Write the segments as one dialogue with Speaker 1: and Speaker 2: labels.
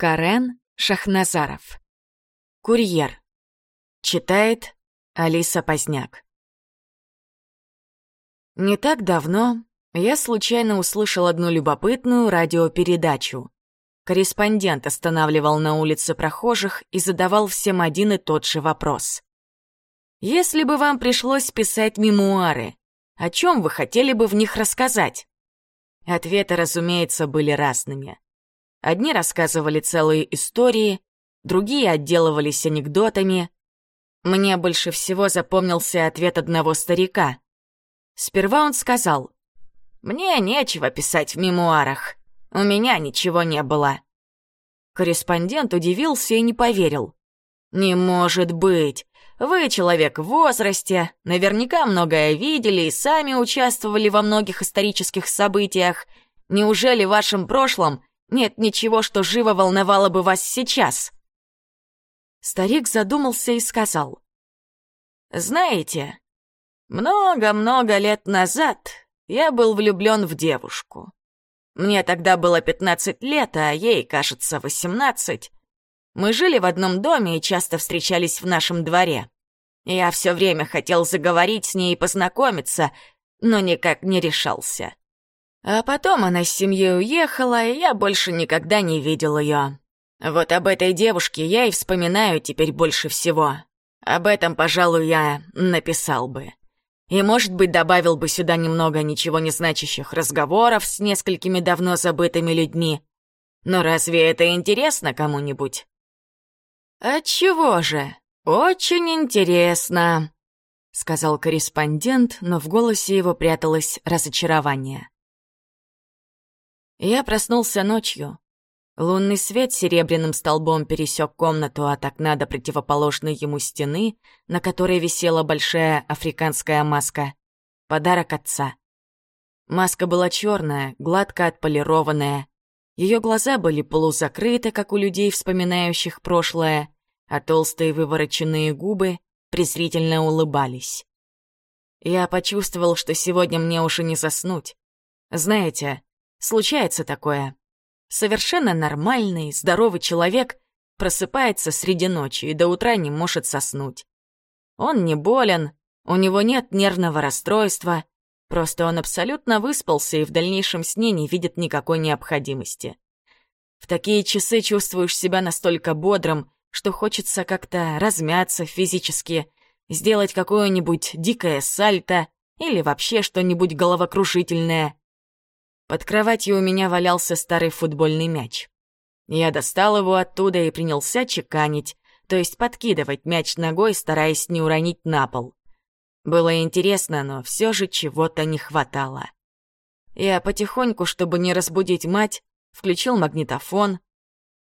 Speaker 1: Карен Шахназаров. Курьер. Читает Алиса Поздняк. Не так давно я случайно услышал одну любопытную радиопередачу. Корреспондент останавливал на улице прохожих и задавал всем один и тот же вопрос. «Если бы вам пришлось писать мемуары, о чем вы хотели бы в них рассказать?» Ответы, разумеется, были разными. Одни рассказывали целые истории, другие отделывались анекдотами. Мне больше всего запомнился ответ одного старика. Сперва он сказал, «Мне нечего писать в мемуарах, у меня ничего не было». Корреспондент удивился и не поверил. «Не может быть! Вы человек в возрасте, наверняка многое видели и сами участвовали во многих исторических событиях. Неужели в вашем прошлом нет ничего, что живо волновало бы вас сейчас?» Старик задумался и сказал. «Знаете, много-много лет назад я был влюблен в девушку. Мне тогда было 15 лет, а ей, кажется, 18. Мы жили в одном доме и часто встречались в нашем дворе. Я все время хотел заговорить с ней и познакомиться, но никак не решался. А потом она с семьей уехала, и я больше никогда не видел ее. Вот об этой девушке я и вспоминаю теперь больше всего. Об этом, пожалуй, я написал бы. И, может быть, добавил бы сюда немного ничего не значащих разговоров с несколькими давно забытыми людьми. Но разве это интересно кому-нибудь? «Отчего же? Очень интересно», — сказал корреспондент, но в голосе его пряталось разочарование. Я проснулся ночью. Лунный свет серебряным столбом пересек комнату от окна до противоположной ему стены, на которой висела большая африканская маска. Подарок отца. Маска была черная, гладко отполированная. Ее глаза были полузакрыты, как у людей, вспоминающих прошлое, а толстые вывороченные губы презрительно улыбались. Я почувствовал, что сегодня мне уже не заснуть. Знаете, Случается такое. Совершенно нормальный, здоровый человек просыпается среди ночи и до утра не может соснуть. Он не болен, у него нет нервного расстройства, просто он абсолютно выспался и в дальнейшем сне не видит никакой необходимости. В такие часы чувствуешь себя настолько бодрым, что хочется как-то размяться физически, сделать какое-нибудь дикое сальто или вообще что-нибудь головокружительное. Под кроватью у меня валялся старый футбольный мяч. Я достал его оттуда и принялся чеканить, то есть подкидывать мяч ногой, стараясь не уронить на пол. Было интересно, но все же чего-то не хватало. Я потихоньку, чтобы не разбудить мать, включил магнитофон.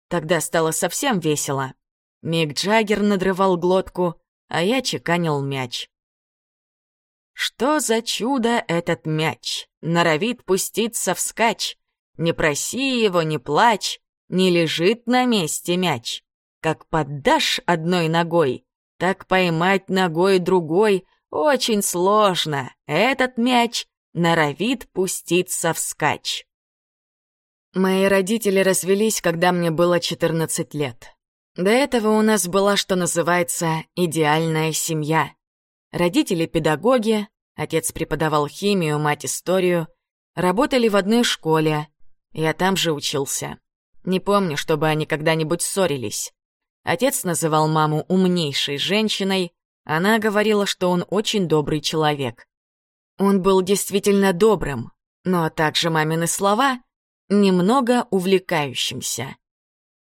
Speaker 1: Тогда стало совсем весело. Мик Джаггер надрывал глотку, а я чеканил мяч. Что за чудо этот мяч? Норовит пуститься вскачь. Не проси его, не плачь, не лежит на месте мяч. Как поддашь одной ногой, так поймать ногой другой очень сложно. Этот мяч норовит пуститься вскачь. Мои родители развелись, когда мне было 14 лет. До этого у нас была, что называется, идеальная семья. Родители — педагоги, отец преподавал химию, мать — историю. Работали в одной школе. Я там же учился. Не помню, чтобы они когда-нибудь ссорились. Отец называл маму умнейшей женщиной, она говорила, что он очень добрый человек. Он был действительно добрым, но также мамины слова — немного увлекающимся.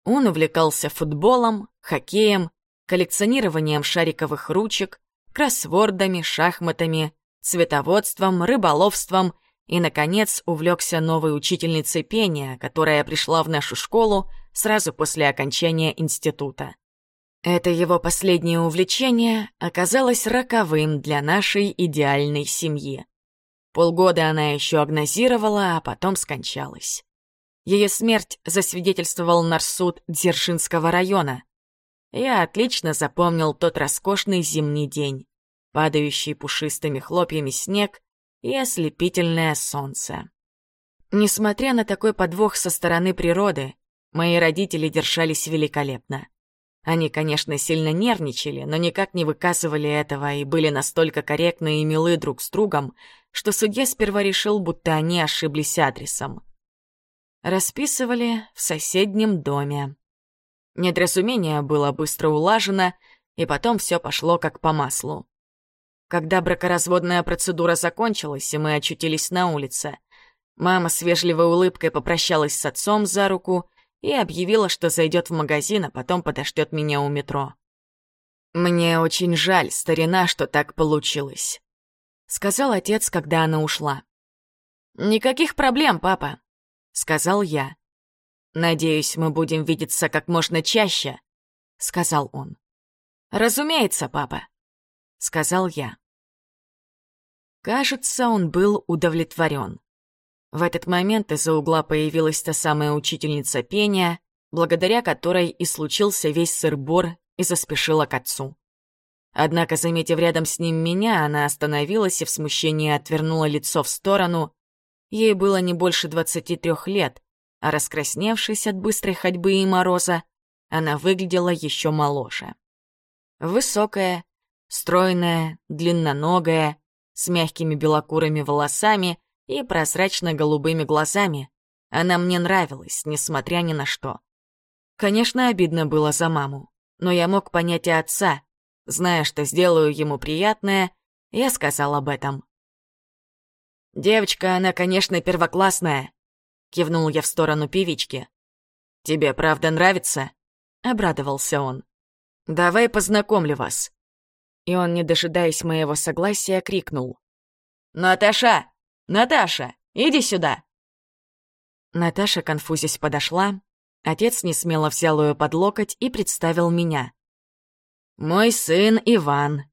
Speaker 1: Он увлекался футболом, хоккеем, коллекционированием шариковых ручек, кроссвордами, шахматами, цветоводством, рыболовством и, наконец, увлекся новой учительницей пения, которая пришла в нашу школу сразу после окончания института. Это его последнее увлечение оказалось роковым для нашей идеальной семьи. Полгода она еще агнозировала, а потом скончалась. Ее смерть засвидетельствовал нарсуд Дзержинского района. Я отлично запомнил тот роскошный зимний день падающий пушистыми хлопьями снег и ослепительное солнце. Несмотря на такой подвох со стороны природы, Мои родители держались великолепно. Они, конечно, сильно нервничали, но никак не выказывали этого и были настолько корректны и милы друг с другом, что судья сперва решил, будто они ошиблись адресом. Расписывали в соседнем доме. Недоразумение было быстро улажено, и потом все пошло как по маслу. Когда бракоразводная процедура закончилась, и мы очутились на улице, мама с вежливой улыбкой попрощалась с отцом за руку и объявила, что зайдет в магазин, а потом подождет меня у метро. «Мне очень жаль, старина, что так получилось», — сказал отец, когда она ушла. «Никаких проблем, папа», — сказал я. «Надеюсь, мы будем видеться как можно чаще», — сказал он. «Разумеется, папа», — сказал я. Кажется, он был удовлетворен. В этот момент из-за угла появилась та самая учительница пения, благодаря которой и случился весь сыр-бор и заспешила к отцу. Однако, заметив рядом с ним меня, она остановилась и в смущении отвернула лицо в сторону. Ей было не больше двадцати трех лет, а раскрасневшись от быстрой ходьбы и мороза, она выглядела еще моложе. Высокая, стройная, длинноногая, с мягкими белокурыми волосами и прозрачно-голубыми глазами. Она мне нравилась, несмотря ни на что. Конечно, обидно было за маму, но я мог понять и отца. Зная, что сделаю ему приятное, я сказал об этом. «Девочка, она, конечно, первоклассная», — кивнул я в сторону певички. «Тебе правда нравится?» — обрадовался он. «Давай познакомлю вас». И он, не дожидаясь моего согласия, крикнул. «Наташа, «Наташа, иди сюда!» Наташа, конфузясь, подошла. Отец несмело взял ее под локоть и представил меня. «Мой сын Иван,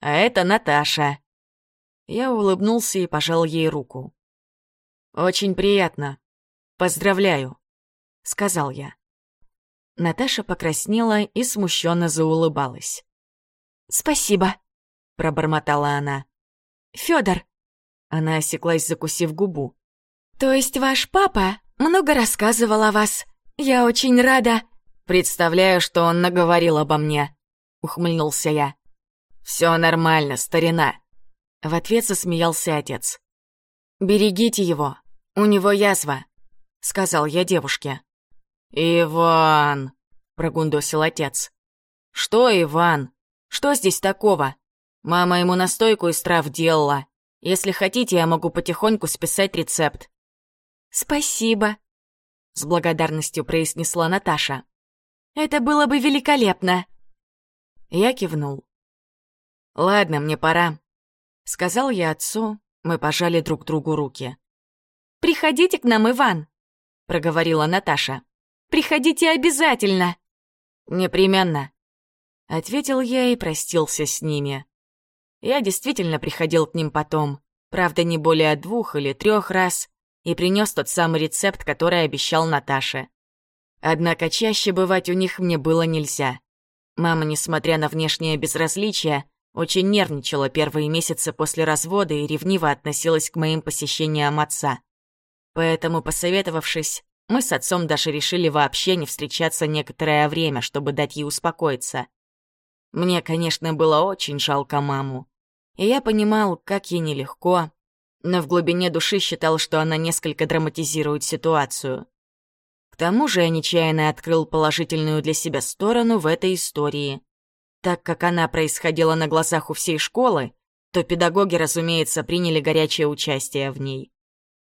Speaker 1: а это Наташа». Я улыбнулся и пожал ей руку. «Очень приятно. Поздравляю», — сказал я. Наташа покраснела и смущенно заулыбалась. «Спасибо», — пробормотала она. «Фёдор, она осеклась, закусив губу. «То есть ваш папа много рассказывал о вас? Я очень рада...» «Представляю, что он наговорил обо мне», — ухмыльнулся я. «Все нормально, старина», — в ответ засмеялся отец. «Берегите его, у него язва», — сказал я девушке. «Иван», — прогундосил отец. «Что, Иван? Что здесь такого? Мама ему настойку из трав делала. Если хотите, я могу потихоньку списать рецепт». «Спасибо», — с благодарностью произнесла Наташа. «Это было бы великолепно». Я кивнул. «Ладно, мне пора», — сказал я отцу, мы пожали друг другу руки. «Приходите к нам, Иван», — проговорила Наташа. «Приходите обязательно». «Непременно», — ответил я и простился с ними. Я действительно приходил к ним потом, правда, не более двух или трех раз, и принес тот самый рецепт, который обещал Наташе. Однако чаще бывать у них мне было нельзя. Мама, несмотря на внешнее безразличие, очень нервничала первые месяцы после развода и ревниво относилась к моим посещениям отца. Поэтому, посоветовавшись, мы с отцом даже решили вообще не встречаться некоторое время, чтобы дать ей успокоиться. Мне, конечно, было очень жалко маму. И я понимал, как ей нелегко, но в глубине души считал, что она несколько драматизирует ситуацию. К тому же я нечаянно открыл положительную для себя сторону в этой истории. Так как она происходила на глазах у всей школы, то педагоги, разумеется, приняли горячее участие в ней.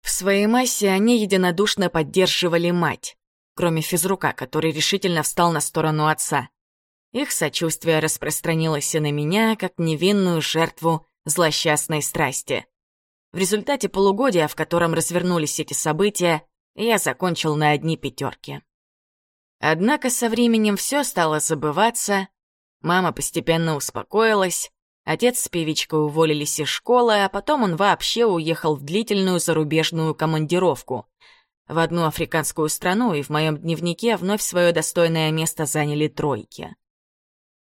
Speaker 1: В своей массе они единодушно поддерживали мать, кроме физрука, который решительно встал на сторону отца. Их сочувствие распространилось и на меня, как невинную жертву злосчастной страсти. В результате полугодия, в котором развернулись эти события, я закончил на одни пятерки. Однако со временем все стало забываться, мама постепенно успокоилась, отец с певичкой уволились из школы, а потом он вообще уехал в длительную зарубежную командировку в одну африканскую страну, и в моем дневнике вновь свое достойное место заняли тройки.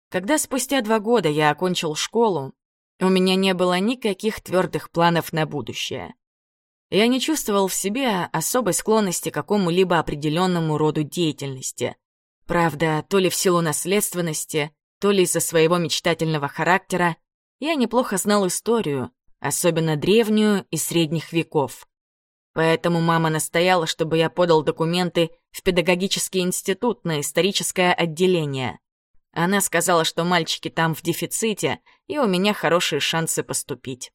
Speaker 1: Когда спустя два года я окончил школу, у меня не было никаких твердых планов на будущее. Я не чувствовал в себе особой склонности к какому-либо определенному роду деятельности. Правда, то ли в силу наследственности, то ли из-за своего мечтательного характера, я неплохо знал историю, особенно древнюю и средних веков. Поэтому мама настояла, чтобы я подал документы в педагогический институт на историческое отделение. Она сказала, что мальчики там в дефиците, и у меня хорошие шансы поступить.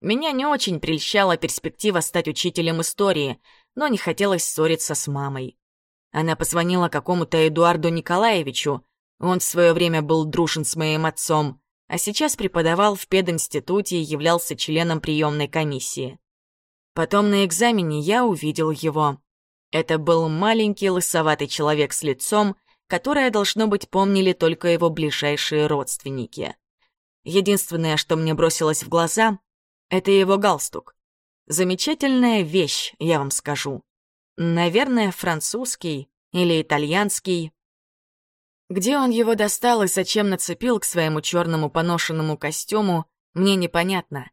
Speaker 1: Меня не очень прельщала перспектива стать учителем истории, но не хотелось ссориться с мамой. Она позвонила какому-то Эдуарду Николаевичу, он в свое время был дружен с моим отцом, а сейчас преподавал в пединституте и являлся членом приемной комиссии. Потом на экзамене я увидел его. Это был маленький лысоватый человек с лицом, которое, должно быть, помнили только его ближайшие родственники. Единственное, что мне бросилось в глаза, это его галстук. Замечательная вещь, я вам скажу. Наверное, французский или итальянский. Где он его достал и зачем нацепил к своему черному поношенному костюму, мне непонятно.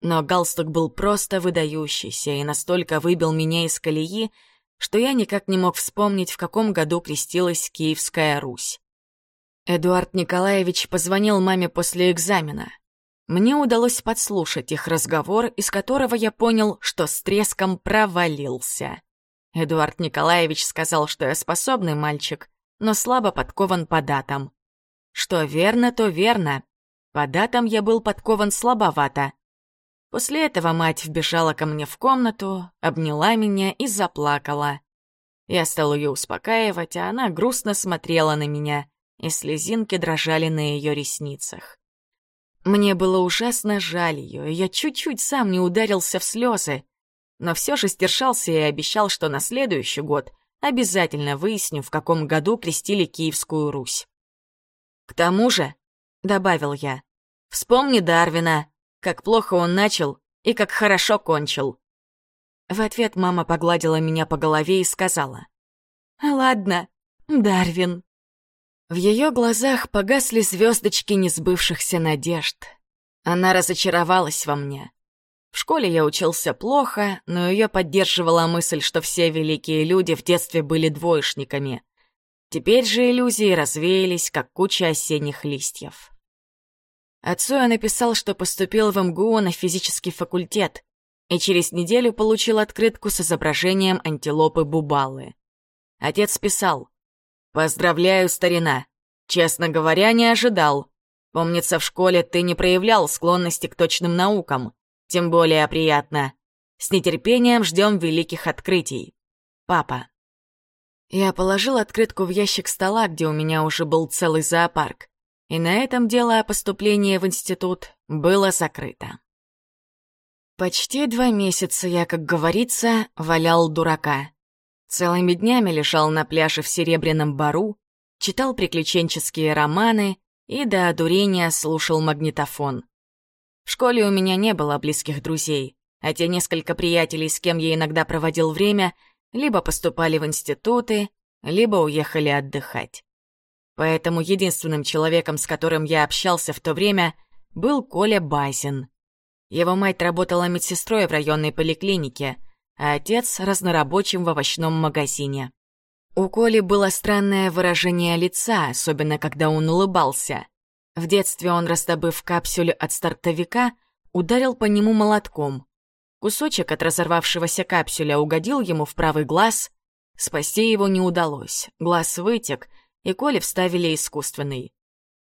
Speaker 1: Но галстук был просто выдающийся и настолько выбил меня из колеи, что я никак не мог вспомнить, в каком году крестилась Киевская Русь. Эдуард Николаевич позвонил маме после экзамена. Мне удалось подслушать их разговор, из которого я понял, что с треском провалился. Эдуард Николаевич сказал, что я способный мальчик, но слабо подкован по датам. Что верно, то верно. По датам я был подкован слабовато. После этого мать вбежала ко мне в комнату, обняла меня и заплакала. Я стал ее успокаивать, а она грустно смотрела на меня, и слезинки дрожали на ее ресницах. Мне было ужасно жаль ее, и я чуть-чуть сам не ударился в слезы, но все же сдержался и обещал, что на следующий год обязательно выясню, в каком году крестили Киевскую Русь. «К тому же», — добавил я, — «вспомни Дарвина, как плохо он начал и как хорошо кончил. В ответ мама погладила меня по голове и сказала. «Ладно, Дарвин». В ее глазах погасли звездочки несбывшихся надежд. Она разочаровалась во мне. В школе я учился плохо, но ее поддерживала мысль, что все великие люди в детстве были двоечниками. Теперь же иллюзии развеялись, как куча осенних листьев. Отцу я написал, что поступил в МГУ на физический факультет, и через неделю получил открытку с изображением антилопы Бубалы. Отец писал «Поздравляю, старина. Честно говоря, не ожидал. Помнится, в школе ты не проявлял склонности к точным наукам. Тем более приятно. С нетерпением ждем великих открытий. Папа». Я положил открытку в ящик стола, где у меня уже был целый зоопарк. И на этом дело о поступлении в институт было закрыто. Почти два месяца я, как говорится, валял дурака. Целыми днями лежал на пляже в Серебряном Бару, читал приключенческие романы и до одурения слушал магнитофон. В школе у меня не было близких друзей, а те несколько приятелей, с кем я иногда проводил время, либо поступали в институты, либо уехали отдыхать. Поэтому единственным человеком, с которым я общался в то время, был Коля Базин. Его мать работала медсестрой в районной поликлинике, а отец — разнорабочим в овощном магазине. У Коли было странное выражение лица, особенно когда он улыбался. В детстве он, раздобыв капсюль от стартовика, ударил по нему молотком. Кусочек от разорвавшегося капсюля угодил ему в правый глаз. Спасти его не удалось, глаз вытек — и Коле вставили искусственный.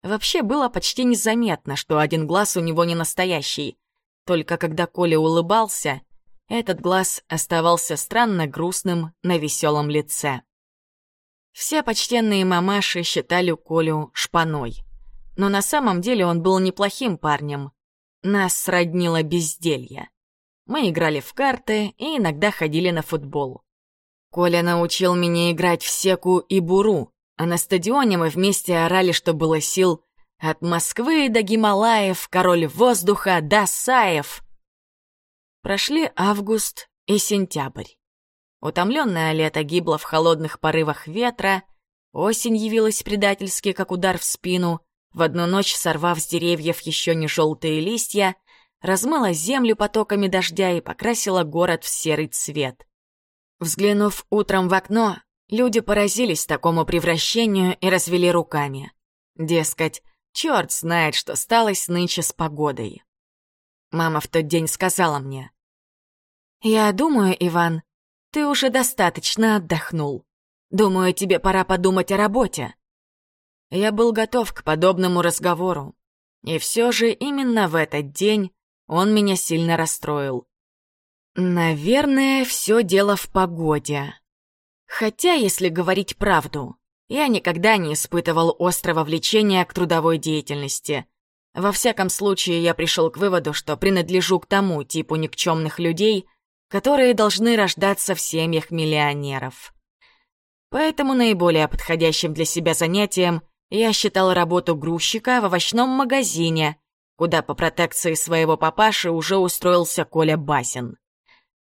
Speaker 1: Вообще было почти незаметно, что один глаз у него не настоящий. Только когда Коля улыбался, этот глаз оставался странно грустным на веселом лице. Все почтенные мамаши считали Колю шпаной. Но на самом деле он был неплохим парнем. Нас сроднило безделье. Мы играли в карты и иногда ходили на футбол. Коля научил меня играть в секу и буру, а на стадионе мы вместе орали, что было сил «От Москвы до Гималаев, король воздуха до Саев!» Прошли август и сентябрь. Утомленное лето гибло в холодных порывах ветра, осень явилась предательски, как удар в спину, в одну ночь сорвав с деревьев еще не желтые листья, размыла землю потоками дождя и покрасила город в серый цвет. Взглянув утром в окно, люди поразились такому превращению и развели руками. Дескать, черт знает, что сталось нынче с погодой. Мама в тот день сказала мне. «Я думаю, Иван, ты уже достаточно отдохнул. Думаю, тебе пора подумать о работе». Я был готов к подобному разговору. И все же именно в этот день он меня сильно расстроил. Наверное, все дело в погоде. Хотя, если говорить правду, я никогда не испытывал острого влечения к трудовой деятельности. Во всяком случае, я пришел к выводу, что принадлежу к тому типу никчемных людей, которые должны рождаться в семьях миллионеров. Поэтому наиболее подходящим для себя занятием я считал работу грузчика в овощном магазине, куда по протекции своего папаши уже устроился Коля Басин.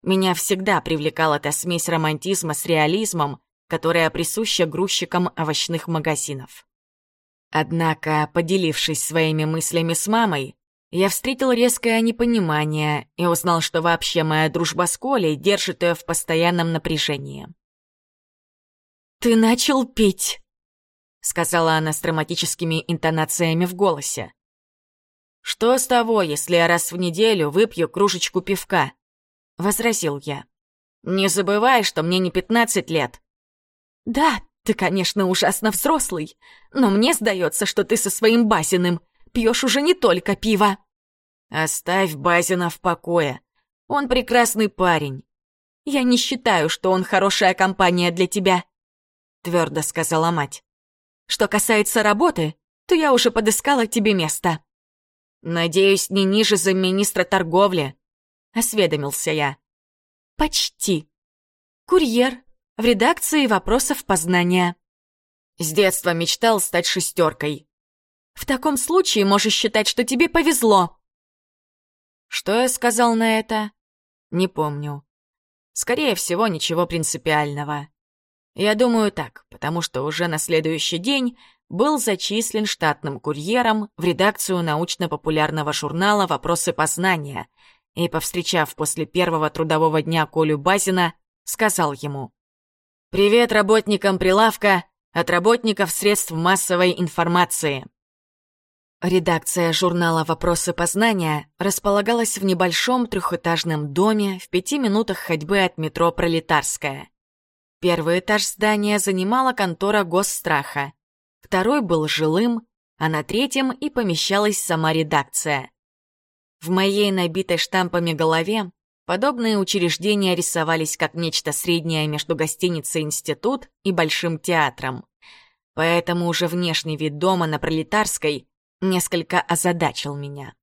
Speaker 1: Меня всегда привлекала та смесь романтизма с реализмом, которая присуща грузчикам овощных магазинов. Однако, поделившись своими мыслями с мамой, я встретил резкое непонимание и узнал, что вообще моя дружба с Колей держит ее в постоянном напряжении. «Ты начал пить», — сказала она с драматическими интонациями в голосе. «Что с того, если я раз в неделю выпью кружечку пивка?» — возразил я. «Не забывай, что мне не пятнадцать лет». «Да, ты, конечно, ужасно взрослый, но мне сдается, что ты со своим Базиным пьешь уже не только пиво». «Оставь Базина в покое. Он прекрасный парень». «Я не считаю, что он хорошая компания для тебя», — твердо сказала мать. «Что касается работы, то я уже подыскала тебе место». «Надеюсь, не ниже замминистра торговли», — осведомился я. «Почти. Курьер в редакции вопросов познания». С детства мечтал стать шестеркой. «В таком случае можешь считать, что тебе повезло». Что я сказал на это? Не помню. Скорее всего, ничего принципиального. Я думаю так, потому что уже на следующий день был зачислен штатным курьером в редакцию научно-популярного журнала «Вопросы познания» и, повстречав после первого трудового дня Колю Базина, сказал ему «Привет работникам прилавка от работников средств массовой информации». Редакция журнала «Вопросы познания» располагалась в небольшом трехэтажном доме в пяти минутах ходьбы от метро «Пролетарская». Первый этаж здания занимала контора госстраха, второй был жилым, а на третьем и помещалась сама редакция. В моей набитой штампами голове подобные учреждения рисовались как нечто среднее между гостиницей «Институт» и Большим театром. Поэтому уже внешний вид дома на Пролетарской несколько озадачил меня.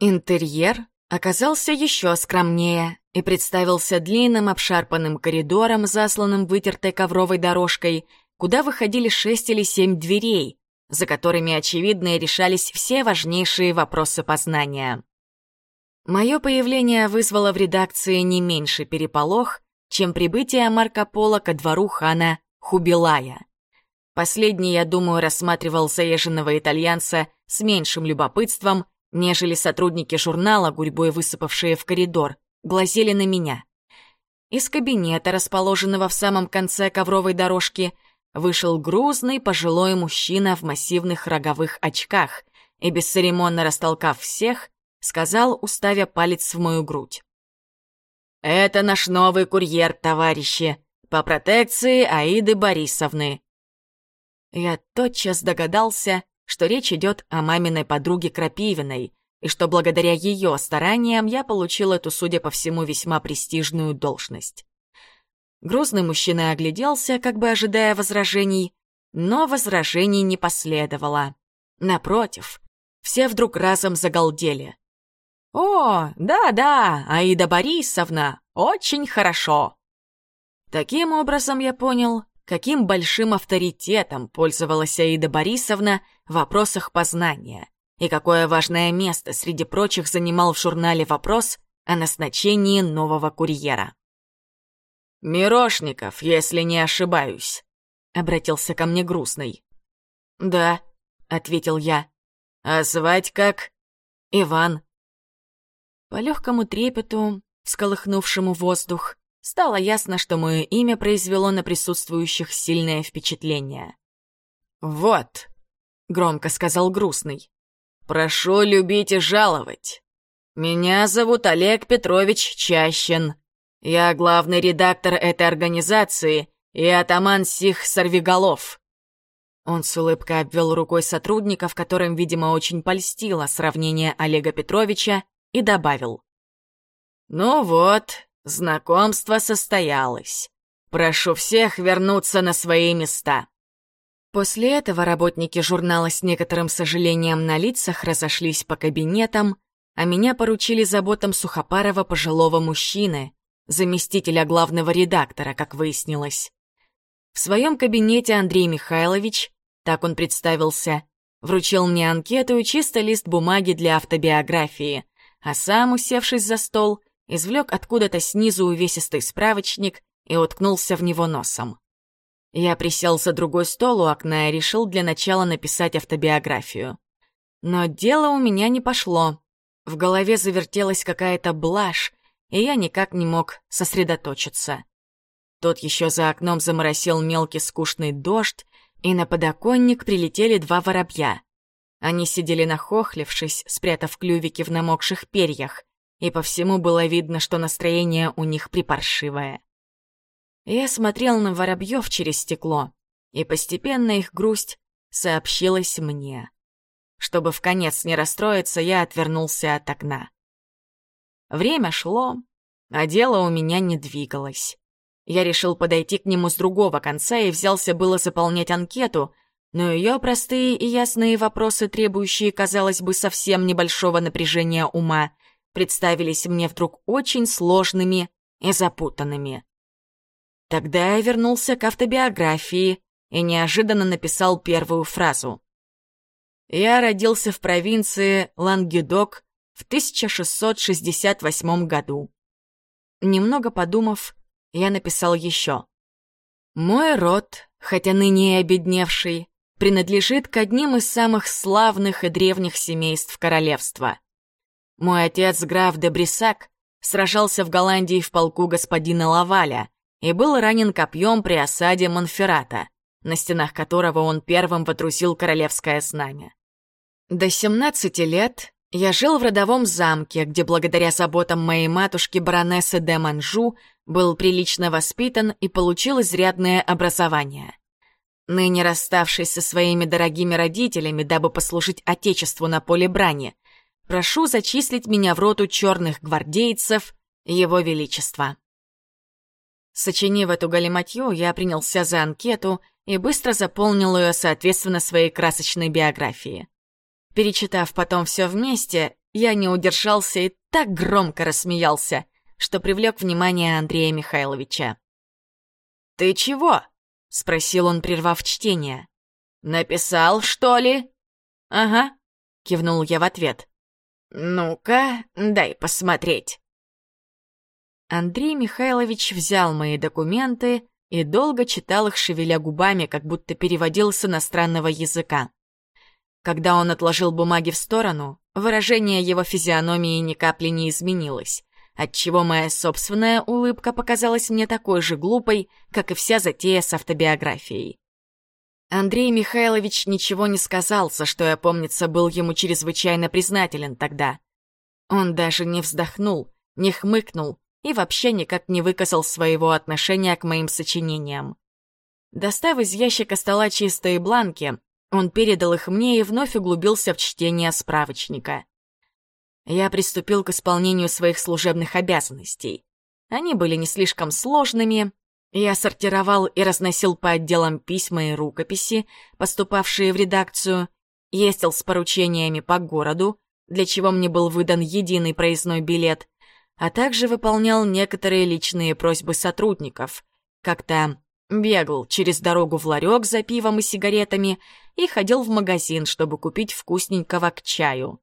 Speaker 1: Интерьер оказался еще скромнее и представился длинным обшарпанным коридором, засланным вытертой ковровой дорожкой, куда выходили шесть или семь дверей, за которыми, очевидно, решались все важнейшие вопросы познания. Мое появление вызвало в редакции не меньше переполох, чем прибытие Марко Поло ко двору хана Хубилая. Последний, я думаю, рассматривал заезженного итальянца с меньшим любопытством, нежели сотрудники журнала, гурьбой высыпавшие в коридор, глазели на меня. Из кабинета, расположенного в самом конце ковровой дорожки, вышел грузный пожилой мужчина в массивных роговых очках и, бесцеремонно растолкав всех, сказал, уставя палец в мою грудь. «Это наш новый курьер, товарищи, по протекции Аиды Борисовны. Я тотчас догадался, что речь идет о маминой подруге Крапивиной, и что благодаря ее стараниям я получил эту, судя по всему, весьма престижную должность. Грузный мужчина огляделся, как бы ожидая возражений, но возражений не последовало. Напротив, все вдруг разом загалдели. «О, да-да, Аида Борисовна, очень хорошо!» Таким образом, я понял, каким большим авторитетом пользовалась Аида Борисовна в вопросах познания и какое важное место среди прочих занимал в журнале вопрос о назначении нового курьера. «Мирошников, если не ошибаюсь», — обратился ко мне грустный. «Да», — ответил я. «А звать как?» «Иван». По легкому трепету, всколыхнувшему воздух, стало ясно, что мое имя произвело на присутствующих сильное впечатление. «Вот», — громко сказал грустный, — «прошу любить и жаловать. Меня зовут Олег Петрович Чащин. Я главный редактор этой организации и атаман сих сорвиголов». Он с улыбкой обвел рукой сотрудников, которым, видимо, очень польстило сравнение Олега Петровича, и добавил. «Ну вот, знакомство состоялось. Прошу всех вернуться на свои места». После этого работники журнала с некоторым сожалением на лицах разошлись по кабинетам, а меня поручили заботам сухопарого пожилого мужчины, заместителя главного редактора, как выяснилось. В своем кабинете Андрей Михайлович, так он представился, вручил мне анкету и чисто лист бумаги для автобиографии, а сам, усевшись за стол, извлек откуда-то снизу увесистый справочник и уткнулся в него носом. Я присел за другой стол у окна и решил для начала написать автобиографию. Но дело у меня не пошло. В голове завертелась какая-то блажь, и я никак не мог сосредоточиться. Тот еще за окном заморосил мелкий скучный дождь, и на подоконник прилетели два воробья. Они сидели нахохлившись, спрятав клювики в намокших перьях, и по всему было видно, что настроение у них припаршивое. Я смотрел на воробьев через стекло, и постепенно их грусть сообщилась мне. Чтобы в конец не расстроиться, я отвернулся от окна. Время шло, а дело у меня не двигалось. Я решил подойти к нему с другого конца и взялся было заполнять анкету, но ее простые и ясные вопросы, требующие, казалось бы, совсем небольшого напряжения ума, представились мне вдруг очень сложными и запутанными. Тогда я вернулся к автобиографии и неожиданно написал первую фразу. Я родился в провинции Лангедок в 1668 году. Немного подумав, я написал еще. Мой род, хотя ныне и обедневший, принадлежит к одним из самых славных и древних семейств королевства. Мой отец, граф де Брисак, сражался в Голландии в полку господина Лаваля, и был ранен копьем при осаде Монферрата, на стенах которого он первым вотрусил королевское знамя. До 17 лет я жил в родовом замке, где благодаря заботам моей матушки баронессы де Манжу был прилично воспитан и получил изрядное образование. Ныне расставшись со своими дорогими родителями, дабы послужить Отечеству на поле брани, прошу зачислить меня в роту черных гвардейцев Его Величества. Сочинив эту галиматью, я принялся за анкету и быстро заполнил ее соответственно своей красочной биографии. Перечитав потом все вместе, я не удержался и так громко рассмеялся, что привлек внимание Андрея Михайловича. «Ты чего?» — спросил он, прервав чтение. «Написал, что ли?» «Ага», — кивнул я в ответ. «Ну-ка, дай посмотреть». Андрей Михайлович взял мои документы и долго читал их, шевеля губами, как будто переводил с иностранного языка. Когда он отложил бумаги в сторону, выражение его физиономии ни капли не изменилось, отчего моя собственная улыбка показалась мне такой же глупой, как и вся затея с автобиографией. Андрей Михайлович ничего не сказал, за что я, помнится, был ему чрезвычайно признателен тогда. Он даже не вздохнул, не хмыкнул, и вообще никак не выказал своего отношения к моим сочинениям. Достав из ящика стола чистые бланки, он передал их мне и вновь углубился в чтение справочника. Я приступил к исполнению своих служебных обязанностей. Они были не слишком сложными. Я сортировал и разносил по отделам письма и рукописи, поступавшие в редакцию, ездил с поручениями по городу, для чего мне был выдан единый проездной билет, а также выполнял некоторые личные просьбы сотрудников. Как-то бегал через дорогу в ларек за пивом и сигаретами и ходил в магазин, чтобы купить вкусненького к чаю.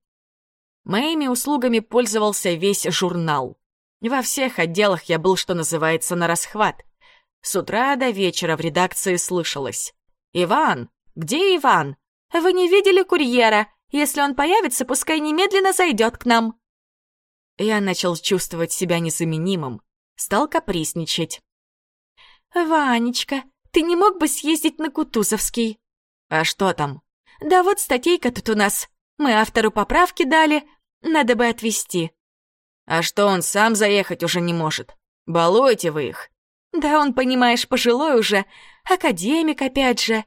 Speaker 1: Моими услугами пользовался весь журнал. Во всех отделах я был, что называется, на расхват. С утра до вечера в редакции слышалось. «Иван! Где Иван? Вы не видели курьера? Если он появится, пускай немедленно зайдет к нам». Я начал чувствовать себя незаменимым, стал капризничать. «Ванечка, ты не мог бы съездить на Кутузовский?» «А что там?» «Да вот статейка тут у нас. Мы автору поправки дали, надо бы отвезти».
Speaker 2: «А что он сам заехать уже не может? Балуете вы их?»
Speaker 1: «Да он, понимаешь, пожилой уже, академик опять же».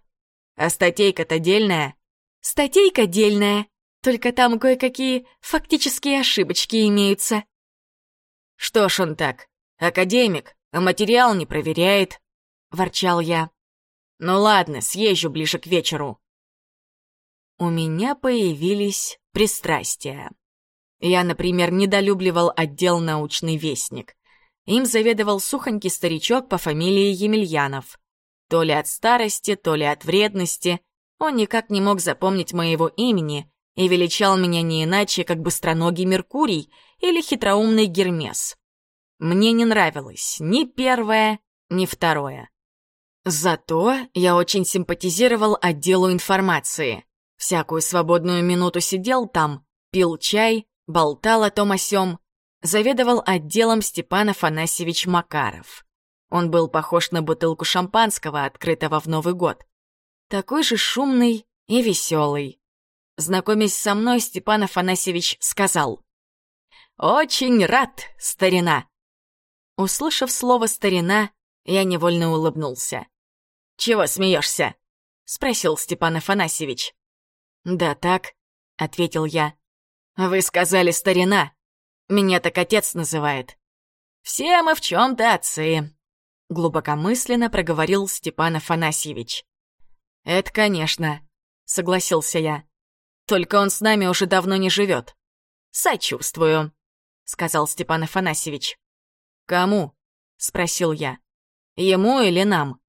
Speaker 2: «А статейка-то дельная?»
Speaker 1: «Статейка дельная, только там кое-какие фактические ошибочки имеются».
Speaker 2: «Что ж он так? Академик, а материал не проверяет», — ворчал я. «Ну ладно, съезжу ближе к вечеру».
Speaker 1: У меня появились пристрастия. Я, например, недолюбливал отдел «Научный вестник». Им заведовал сухонький старичок по фамилии Емельянов. То ли от старости, то ли от вредности, он никак не мог запомнить моего имени и величал меня не иначе, как быстроногий Меркурий или хитроумный Гермес. Мне не нравилось ни первое, ни второе. Зато я очень симпатизировал отделу информации. Всякую свободную минуту сидел там, пил чай, болтал о том о сём, заведовал отделом Степан Афанасьевич Макаров. Он был похож на бутылку шампанского, открытого в Новый год. Такой же шумный и веселый. Знакомясь со мной, Степан Афанасьевич сказал. «Очень рад, старина!» Услышав слово «старина», я невольно улыбнулся. «Чего смеешься?» — спросил Степан Афанасьевич. «Да так», — ответил я. «Вы сказали старина. Меня так отец называет». «Все мы в чем-то отцы», — глубокомысленно проговорил Степан Афанасьевич. «Это, конечно», — согласился я. «Только он с нами уже давно не живет». «Сочувствую», — сказал Степан Афанасьевич. «Кому?» — спросил я. «Ему или нам?»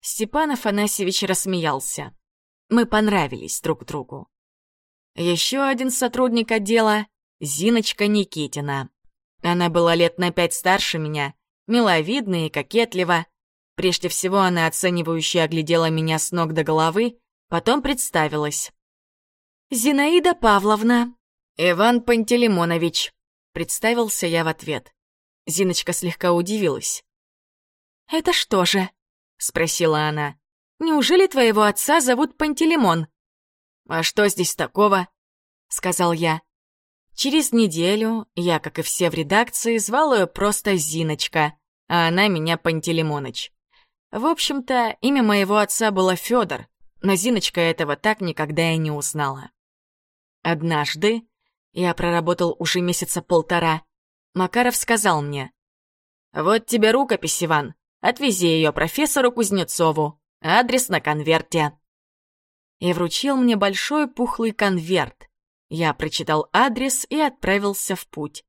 Speaker 1: Степан Афанасьевич рассмеялся. Мы понравились друг другу. Еще один сотрудник отдела — Зиночка Никитина. Она была лет на пять старше меня, миловидна и кокетлива. Прежде всего она оценивающе оглядела меня с ног до головы, потом представилась. «Зинаида Павловна». «Иван Пантелеймонович», — представился я в ответ. Зиночка слегка удивилась. «Это что же?» — спросила она. «Неужели твоего отца зовут Пантелеймон?» «А что здесь такого?» — сказал я. Через неделю я, как и все в редакции, звал ее просто Зиночка, а она меня Пантелеймоныч. В общем-то, имя моего отца было Федор, но Зиночка этого так никогда и не узнала. Однажды, я проработал уже месяца полтора, Макаров сказал мне, «Вот тебе рукопись, Иван, отвези ее профессору Кузнецову, адрес на конверте» и вручил мне большой пухлый конверт. Я прочитал адрес и отправился в путь.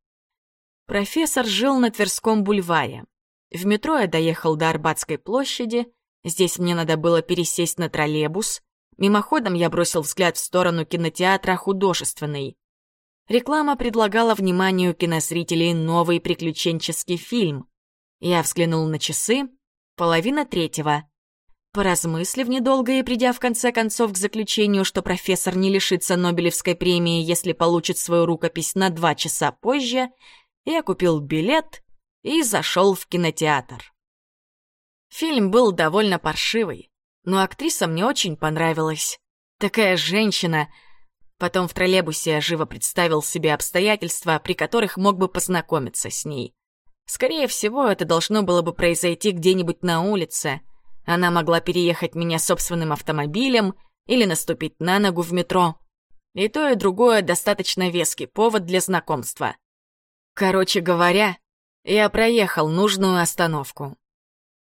Speaker 1: Профессор жил на Тверском бульваре. В метро я доехал до Арбатской площади, здесь мне надо было пересесть на троллейбус. Мимоходом я бросил взгляд в сторону кинотеатра «Художественный». Реклама предлагала вниманию кинозрителей новый приключенческий фильм. Я взглянул на часы, половина третьего. Поразмыслив недолго и придя в конце концов к заключению, что профессор не лишится Нобелевской премии, если получит свою рукопись на два часа позже, я купил билет и зашел в кинотеатр. Фильм был довольно паршивый, но актриса мне очень понравилась. Такая женщина. Потом в троллейбусе я живо представил себе обстоятельства, при которых мог бы познакомиться с ней. Скорее всего, это должно было бы произойти где-нибудь на улице — она могла переехать меня собственным автомобилем или наступить на ногу в метро. И то, и другое достаточно веский повод для знакомства. Короче говоря, я проехал нужную остановку.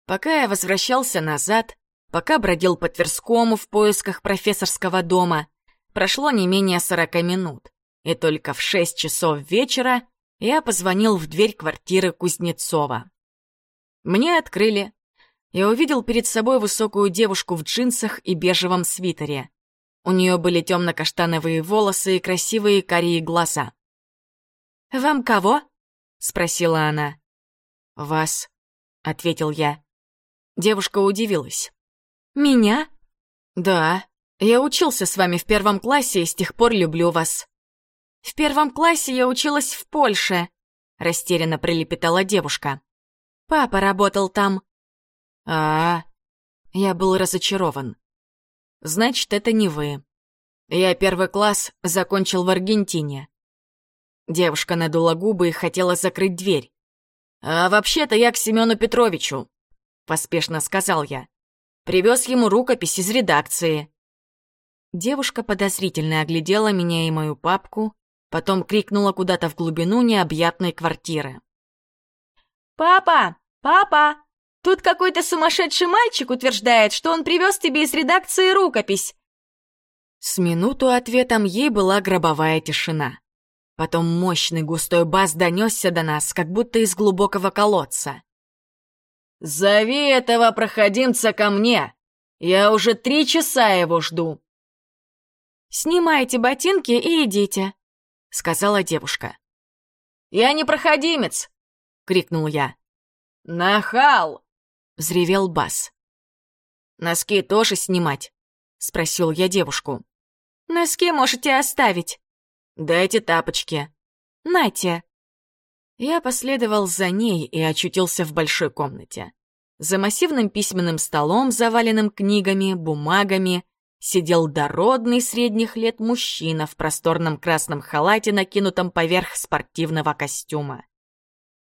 Speaker 1: Пока я возвращался назад, пока бродил по Тверскому в поисках профессорского дома, прошло не менее сорока минут, и только в шесть часов вечера я позвонил в дверь квартиры Кузнецова. Мне открыли, я увидел перед собой высокую девушку в джинсах и бежевом свитере. У нее были темно-каштановые волосы и красивые карие глаза. «Вам кого?» — спросила она. «Вас», — ответил я. Девушка удивилась. «Меня?» «Да, я учился с вами в первом классе и с тех пор люблю вас». В первом классе я училась в Польше», — растерянно прилепетала девушка. «Папа работал там».
Speaker 2: А, Я был разочарован. «Значит, это не вы. Я первый класс закончил в Аргентине». Девушка надула губы и хотела закрыть дверь. «А вообще-то я к Семену Петровичу», — поспешно сказал я. Привез ему рукопись из редакции. Девушка подозрительно оглядела меня и мою папку, потом крикнула куда-то в глубину необъятной квартиры.
Speaker 1: «Папа! Папа! Тут какой-то сумасшедший мальчик утверждает, что он привез тебе из редакции рукопись!»
Speaker 2: С минуту ответом ей была гробовая тишина. Потом мощный густой бас донесся до нас, как будто из глубокого колодца. «Зови этого проходимца ко мне! Я уже три часа его жду!»
Speaker 1: «Снимайте ботинки и идите», — сказала девушка.
Speaker 2: «Я не проходимец!» — крикнул я. «Нахал!» — взревел бас. «Носки тоже снимать?» — спросил я девушку.
Speaker 1: «Носки можете оставить».
Speaker 2: «Дайте тапочки».
Speaker 1: «Нате».
Speaker 2: Я последовал за ней и очутился в большой комнате. За массивным письменным столом, заваленным книгами, бумагами, сидел дородный средних лет мужчина в просторном красном халате, накинутом поверх спортивного костюма.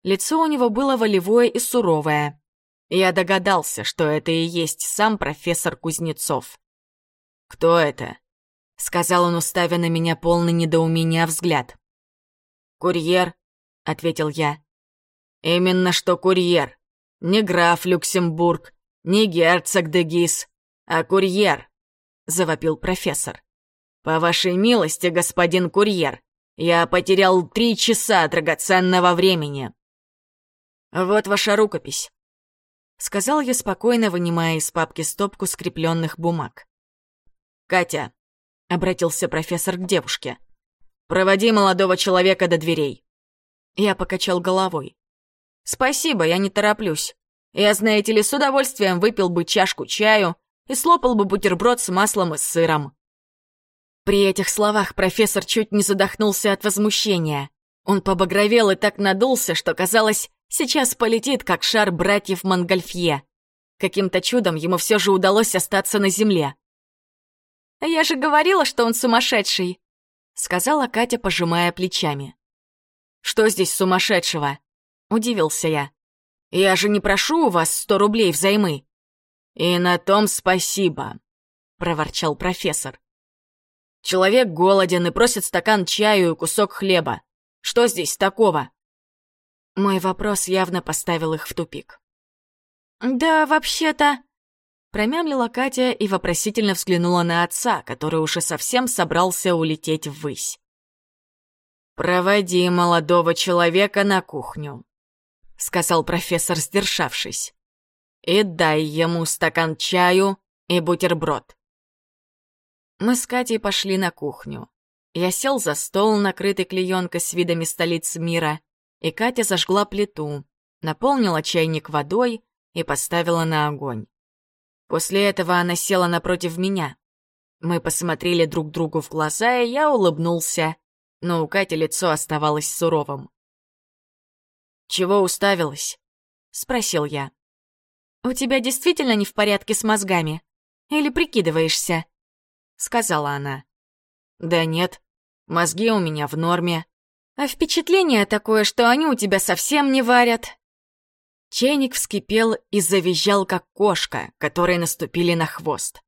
Speaker 2: Лицо у него было волевое и суровое. Я догадался, что это и есть сам профессор Кузнецов. «Кто это?» — сказал он, уставя на меня полный недоумения взгляд. «Курьер», — ответил я. «Именно что курьер. Не граф Люксембург, не герцог де Гис, а курьер», — завопил профессор. «По вашей милости, господин курьер, я потерял три часа драгоценного времени». «Вот ваша рукопись», — сказал я спокойно, вынимая из папки стопку скрепленных бумаг. «Катя», — обратился профессор к девушке, — «проводи молодого человека до дверей». Я покачал головой. «Спасибо, я не тороплюсь. Я, знаете ли, с удовольствием выпил бы чашку чаю и слопал бы бутерброд с маслом и сыром». При этих словах профессор чуть не задохнулся от возмущения. Он побагровел и так надулся, что, казалось, сейчас полетит, как шар братьев Монгольфье. Каким-то чудом ему все же удалось остаться на земле.
Speaker 1: «Я же говорила, что он сумасшедший», — сказала Катя, пожимая плечами.
Speaker 2: Что здесь сумасшедшего?» — удивился я. «Я же не прошу у вас сто рублей взаймы». «И на том спасибо», — проворчал профессор. «Человек голоден и просит стакан чаю и кусок хлеба. Что здесь такого?» Мой вопрос явно поставил их в тупик.
Speaker 1: «Да, вообще-то...»
Speaker 2: Промямлила Катя и вопросительно взглянула на отца, который уже совсем собрался улететь ввысь. «Проводи молодого человека на кухню», — сказал профессор, сдержавшись. «И дай ему стакан чаю и бутерброд». Мы с Катей пошли на кухню. Я сел за стол, накрытый клеенкой с видами столиц мира, и Катя зажгла плиту, наполнила чайник водой и поставила на огонь. После этого она села напротив меня. Мы посмотрели друг другу в глаза, и я улыбнулся, но у Кати лицо оставалось суровым. «Чего уставилась?» — спросил я.
Speaker 1: «У тебя действительно не в порядке с мозгами? Или прикидываешься?» — сказала она.
Speaker 2: «Да нет, мозги у меня в норме.
Speaker 1: А впечатление такое, что они у тебя совсем не варят».
Speaker 2: Чайник вскипел и завизжал, как кошка, которой наступили на хвост.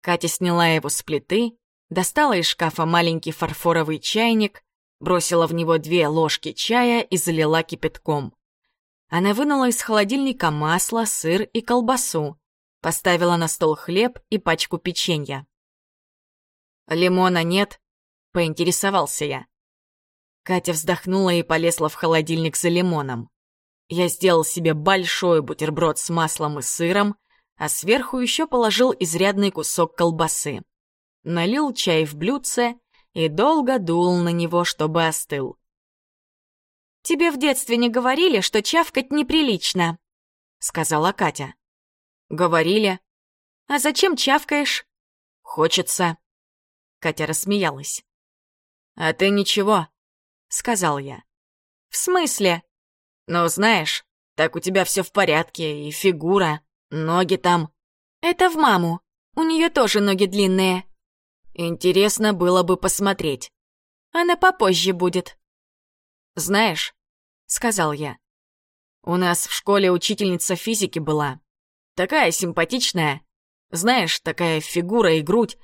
Speaker 2: Катя сняла его с плиты достала из шкафа маленький фарфоровый чайник, бросила в него две ложки чая и залила кипятком. Она вынула из холодильника масло, сыр и колбасу, поставила на стол хлеб и пачку печенья. «Лимона нет?» — поинтересовался я. Катя вздохнула и полезла в холодильник за лимоном. Я сделал себе большой бутерброд с маслом и сыром, а сверху еще положил изрядный кусок колбасы налил чай в блюдце и долго дул на него, чтобы остыл.
Speaker 1: «Тебе в детстве не говорили, что чавкать неприлично?» — сказала Катя.
Speaker 2: «Говорили».
Speaker 1: «А зачем чавкаешь?»
Speaker 2: «Хочется». Катя рассмеялась. «А ты ничего», — сказал я. «В смысле?» «Ну, знаешь, так у тебя все в порядке, и фигура, ноги там». «Это в маму. У нее тоже ноги длинные». «Интересно было бы посмотреть». «Она попозже будет». «Знаешь», — сказал я, — «у нас в школе учительница физики была. Такая симпатичная. Знаешь, такая фигура и грудь.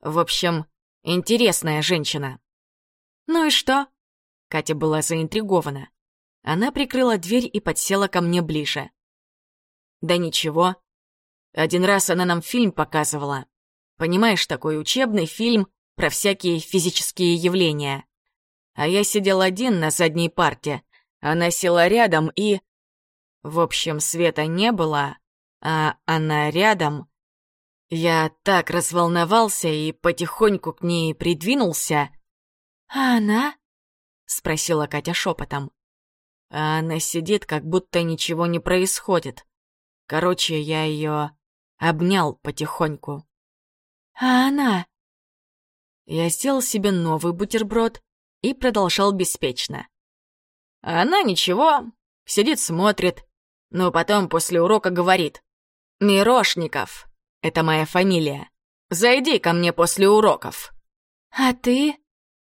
Speaker 2: В общем, интересная женщина». «Ну и что?» Катя была заинтригована. Она прикрыла дверь и подсела ко мне ближе. «Да ничего. Один раз она нам фильм показывала. Понимаешь, такой учебный фильм про всякие физические явления. А я сидел один на задней парте. Она села рядом и... В общем, света не было, а она рядом. Я так разволновался и потихоньку к ней придвинулся. «А она?» — спросила Катя шепотом. А она сидит, как будто ничего не происходит. Короче, я ее обнял потихоньку. «А она?» Я сделал себе новый бутерброд и продолжал беспечно. А она ничего, сидит, смотрит, но потом после урока говорит. «Мирошников, это моя фамилия. Зайди ко мне после уроков».
Speaker 1: «А ты?»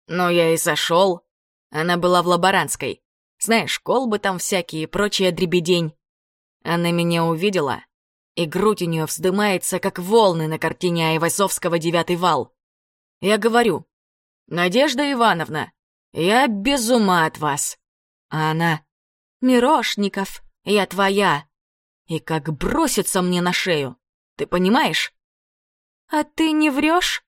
Speaker 2: Ну, я и зашел. Она была в лаборантской. Знаешь, колбы там всякие и прочая дребедень. Она меня увидела, и грудь у нее вздымается, как волны на картине Айвазовского «Девятый вал». Я говорю, «Надежда Ивановна, я без ума от вас». А она, «Мирошников, я твоя». И как бросится мне на шею, ты понимаешь?
Speaker 1: «А ты не врешь?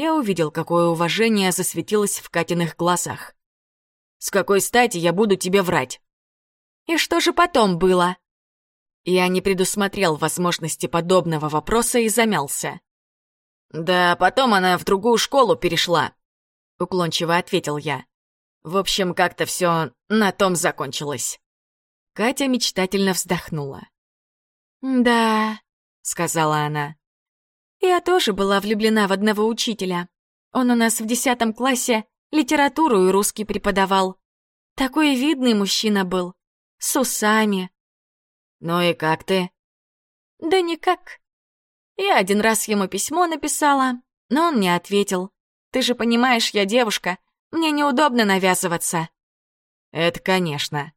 Speaker 2: Я увидел, какое уважение засветилось в Катиных глазах. С какой стати я буду тебе врать?
Speaker 1: И что же потом было?
Speaker 2: Я не предусмотрел возможности подобного вопроса и замялся. Да потом она в другую школу перешла, уклончиво ответил я. В общем, как-то все на том закончилось. Катя мечтательно вздохнула.
Speaker 1: «Да», — сказала она. «Я тоже была влюблена в одного учителя. Он у нас в десятом классе Литературу и русский преподавал. Такой видный мужчина был. С усами.
Speaker 2: Ну и как ты?
Speaker 1: Да никак. Я один раз ему письмо написала, но он не ответил. Ты же понимаешь, я девушка. Мне неудобно навязываться.
Speaker 2: Это конечно,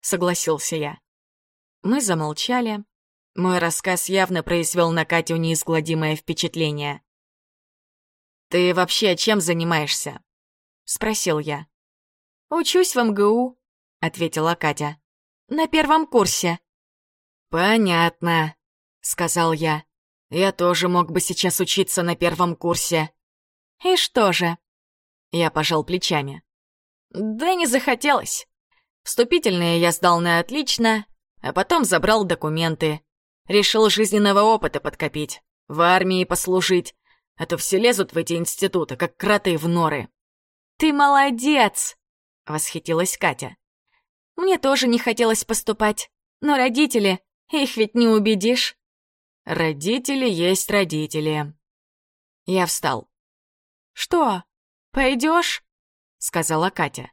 Speaker 2: согласился я. Мы замолчали. Мой рассказ явно произвел на Катю неизгладимое впечатление. «Ты вообще чем занимаешься?» — спросил я.
Speaker 1: «Учусь в МГУ», — ответила Катя. «На первом курсе».
Speaker 2: «Понятно», — сказал я. «Я тоже мог бы сейчас учиться на первом курсе».
Speaker 1: «И что же?»
Speaker 2: Я пожал плечами. «Да не захотелось. Вступительные я сдал на отлично, а потом забрал документы. Решил жизненного опыта подкопить, в армии послужить, а то все лезут в эти институты, как кроты в норы.
Speaker 1: «Ты молодец!» — восхитилась Катя. «Мне тоже не хотелось поступать, но родители, их ведь не убедишь».
Speaker 2: «Родители есть родители». Я встал.
Speaker 1: «Что, пойдешь?»
Speaker 2: — сказала Катя.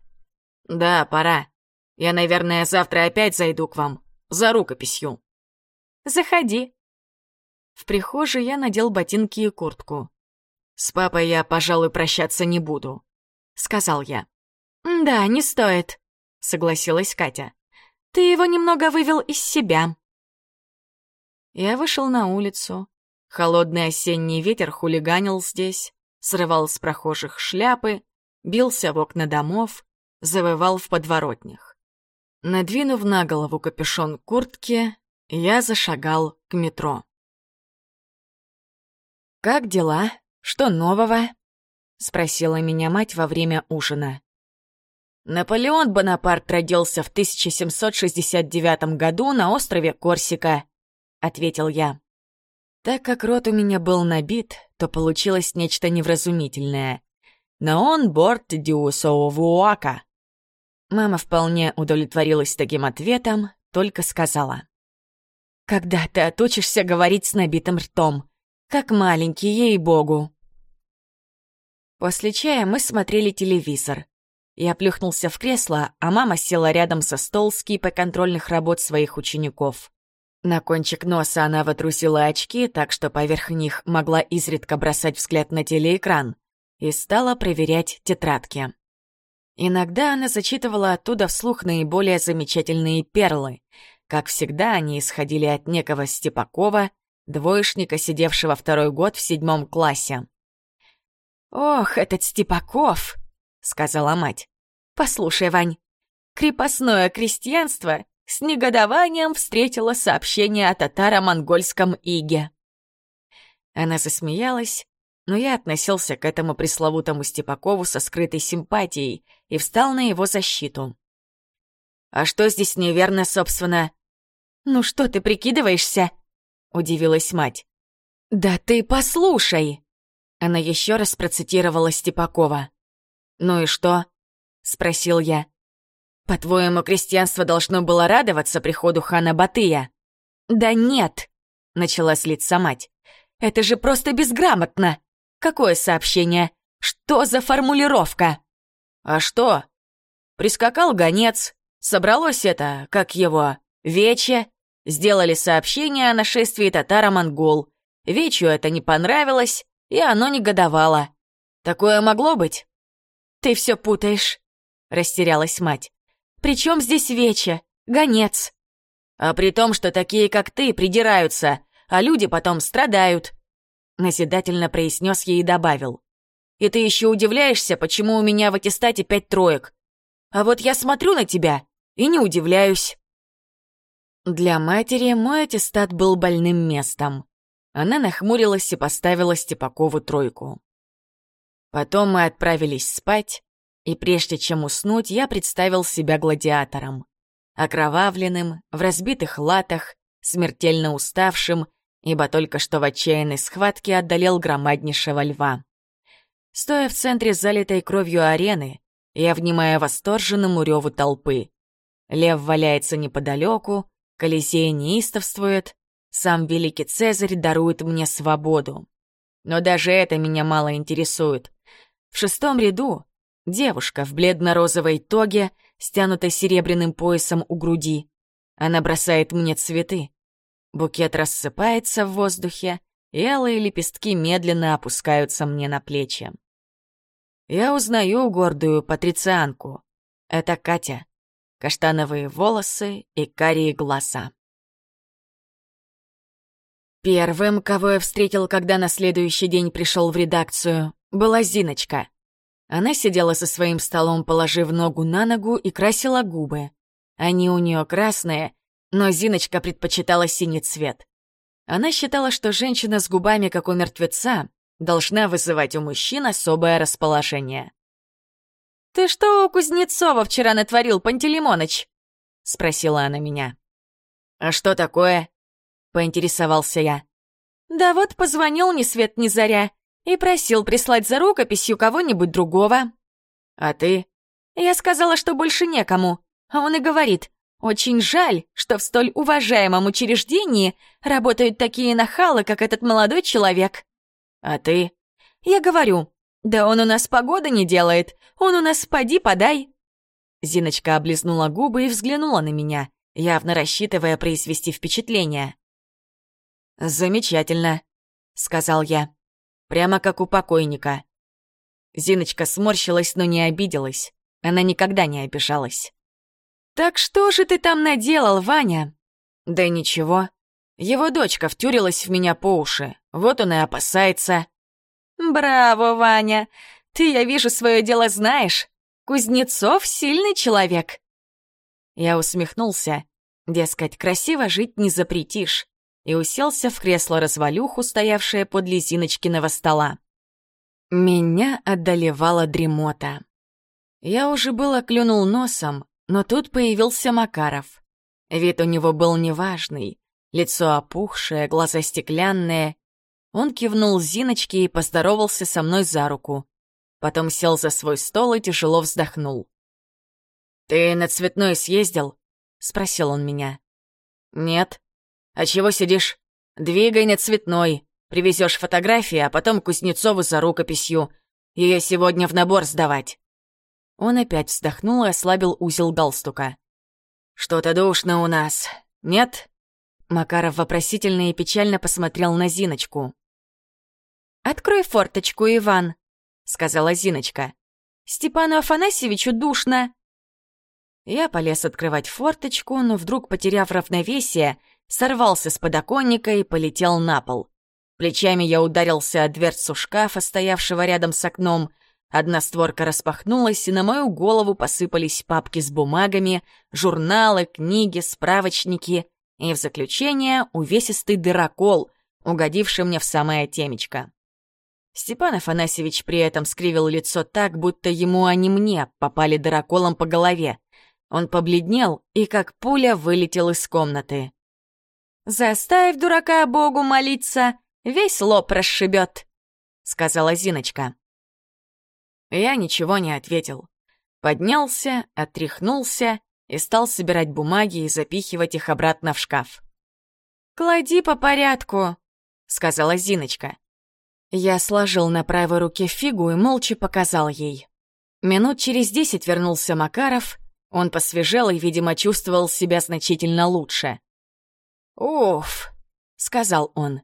Speaker 2: «Да, пора. Я, наверное, завтра опять зайду к вам. За рукописью».
Speaker 1: «Заходи».
Speaker 2: В прихожей я надел ботинки и куртку. С папой я, пожалуй, прощаться не буду. — сказал я.
Speaker 1: «Да, не стоит», — согласилась Катя. «Ты его немного вывел из себя».
Speaker 2: Я вышел на улицу. Холодный осенний ветер хулиганил здесь, срывал с прохожих шляпы, бился в окна домов, завывал в подворотнях. Надвинув на голову капюшон куртки, я зашагал к метро. «Как дела? Что нового?» — спросила меня мать во время ужина. Наполеон Бонапарт родился в 1769 году на острове Корсика, — ответил я. Так как рот у меня был набит, то получилось нечто невразумительное. Но он борт Диусоувуака. Мама вполне удовлетворилась таким ответом, только сказала. «Когда ты отучишься говорить с набитым ртом? Как маленький, ей-богу!» После чая мы смотрели телевизор. Я плюхнулся в кресло, а мама села рядом со стол с кипой контрольных работ своих учеников. На кончик носа она вотрусила очки, так что поверх них могла изредка бросать взгляд на телеэкран, и стала проверять тетрадки. Иногда она зачитывала оттуда вслух наиболее замечательные перлы. Как всегда, они исходили от некого Степакова, двоечника, сидевшего второй год в седьмом классе. «Ох, этот Степаков!» — сказала мать. «Послушай, Вань, крепостное крестьянство с негодованием встретило сообщение о татаро-монгольском иге». Она засмеялась, но я относился к этому пресловутому Степакову со скрытой симпатией и встал на его защиту. «А что здесь неверно, собственно?» «Ну что ты прикидываешься?» — удивилась мать. «Да ты послушай!» Она еще раз процитировала Степакова. «Ну и что?» — спросил я. «По-твоему, крестьянство должно было радоваться приходу хана Батыя?» «Да нет!» — начала слиться мать. «Это же просто безграмотно! Какое сообщение? Что за формулировка?» «А что?» Прискакал гонец, собралось это, как его, вече, сделали сообщение о нашествии татаро-монгол. Вечу это не понравилось, и оно негодовало. Такое могло быть? «Ты все путаешь», — растерялась мать. «При чем здесь Вече? Гонец?» «А при том, что такие, как ты, придираются, а люди потом страдают», — назидательно произнес ей и добавил. «И ты еще удивляешься, почему у меня в аттестате пять троек. А вот я смотрю на тебя и не удивляюсь». Для матери мой аттестат был больным местом. Она нахмурилась и поставила Степакову тройку. Потом мы отправились спать, и прежде чем уснуть, я представил себя гладиатором. Окровавленным, в разбитых латах, смертельно уставшим, ибо только что в отчаянной схватке отдалел громаднейшего льва. Стоя в центре залитой кровью арены, я внимаю восторженному реву толпы. Лев валяется неподалеку, Колизей неистовствует, сам великий Цезарь дарует мне свободу. Но даже это меня мало интересует. В шестом ряду девушка в бледно-розовой тоге, стянутой серебряным поясом у груди. Она бросает мне цветы. Букет рассыпается в воздухе, и алые лепестки медленно опускаются мне на плечи. Я узнаю гордую патрицианку. Это Катя. Каштановые волосы и карие глаза. Первым, кого я встретил, когда на следующий день пришел в редакцию, была Зиночка. Она сидела за своим столом, положив ногу на ногу и красила губы. Они у нее красные, но Зиночка предпочитала синий цвет. Она считала, что женщина с губами, как у мертвеца, должна вызывать у мужчин особое расположение. «Ты что у Кузнецова вчера натворил, Пантелеймоныч?» — спросила она меня. «А что такое?» — поинтересовался я. «Да вот позвонил ни свет ни заря и просил прислать за рукописью кого-нибудь другого». «А ты?» Я сказала, что больше некому, а он и говорит, очень жаль, что в столь уважаемом учреждении работают такие нахалы, как этот молодой человек. А ты? Я говорю, да он у нас погоды не делает, он у нас поди подай. Зиночка облизнула губы и взглянула на меня, явно рассчитывая произвести впечатление. «Замечательно», — сказал я. «Прямо как у покойника». Зиночка сморщилась, но не обиделась. Она никогда не обижалась. «Так что же ты там наделал, Ваня?» «Да ничего. Его дочка втюрилась в меня по уши. Вот он и опасается». «Браво, Ваня! Ты, я вижу, свое дело знаешь. Кузнецов — сильный человек». Я усмехнулся. Дескать, красиво жить не запретишь и уселся в кресло-развалюху, стоявшее подле Зиночкиного стола. Меня одолевала дремота. Я уже было клюнул носом, но тут появился Макаров. Вид у него был неважный, лицо опухшее, глаза стеклянные. Он кивнул Зиночке и поздоровался со мной за руку. Потом сел за свой стол и тяжело вздохнул. «Ты на цветной съездил?» — спросил он меня. «Нет», а чего сидишь? Двигай на цветной. Привезешь фотографии, а потом Кузнецову за рукописью.
Speaker 1: Ее сегодня в набор сдавать». Он опять вздохнул и ослабил узел галстука. «Что-то душно у нас, нет?» Макаров вопросительно и печально посмотрел на Зиночку.
Speaker 2: «Открой форточку, Иван», — сказала Зиночка. «Степану Афанасьевичу душно».
Speaker 1: Я полез открывать форточку, но вдруг, потеряв равновесие, сорвался с подоконника и полетел на пол. Плечами я ударился о дверцу шкафа, стоявшего рядом с окном. Одна створка распахнулась, и на мою голову посыпались папки с бумагами, журналы, книги, справочники и, в заключение, увесистый дырокол, угодивший мне в самое темечко. Степан Афанасьевич при этом скривил лицо так, будто ему, а не мне, попали дыроколом по голове. Он побледнел и, как пуля, вылетел из комнаты.
Speaker 2: «Заставь дурака Богу молиться, весь лоб расшибет», — сказала Зиночка.
Speaker 1: Я ничего не ответил. Поднялся, отряхнулся и стал собирать бумаги и запихивать их обратно в шкаф.
Speaker 2: «Клади по порядку», — сказала Зиночка.
Speaker 1: Я сложил на правой руке фигу и молча показал ей. Минут через десять вернулся Макаров. Он посвежел и, видимо, чувствовал себя значительно лучше.
Speaker 2: «Уф», — сказал он.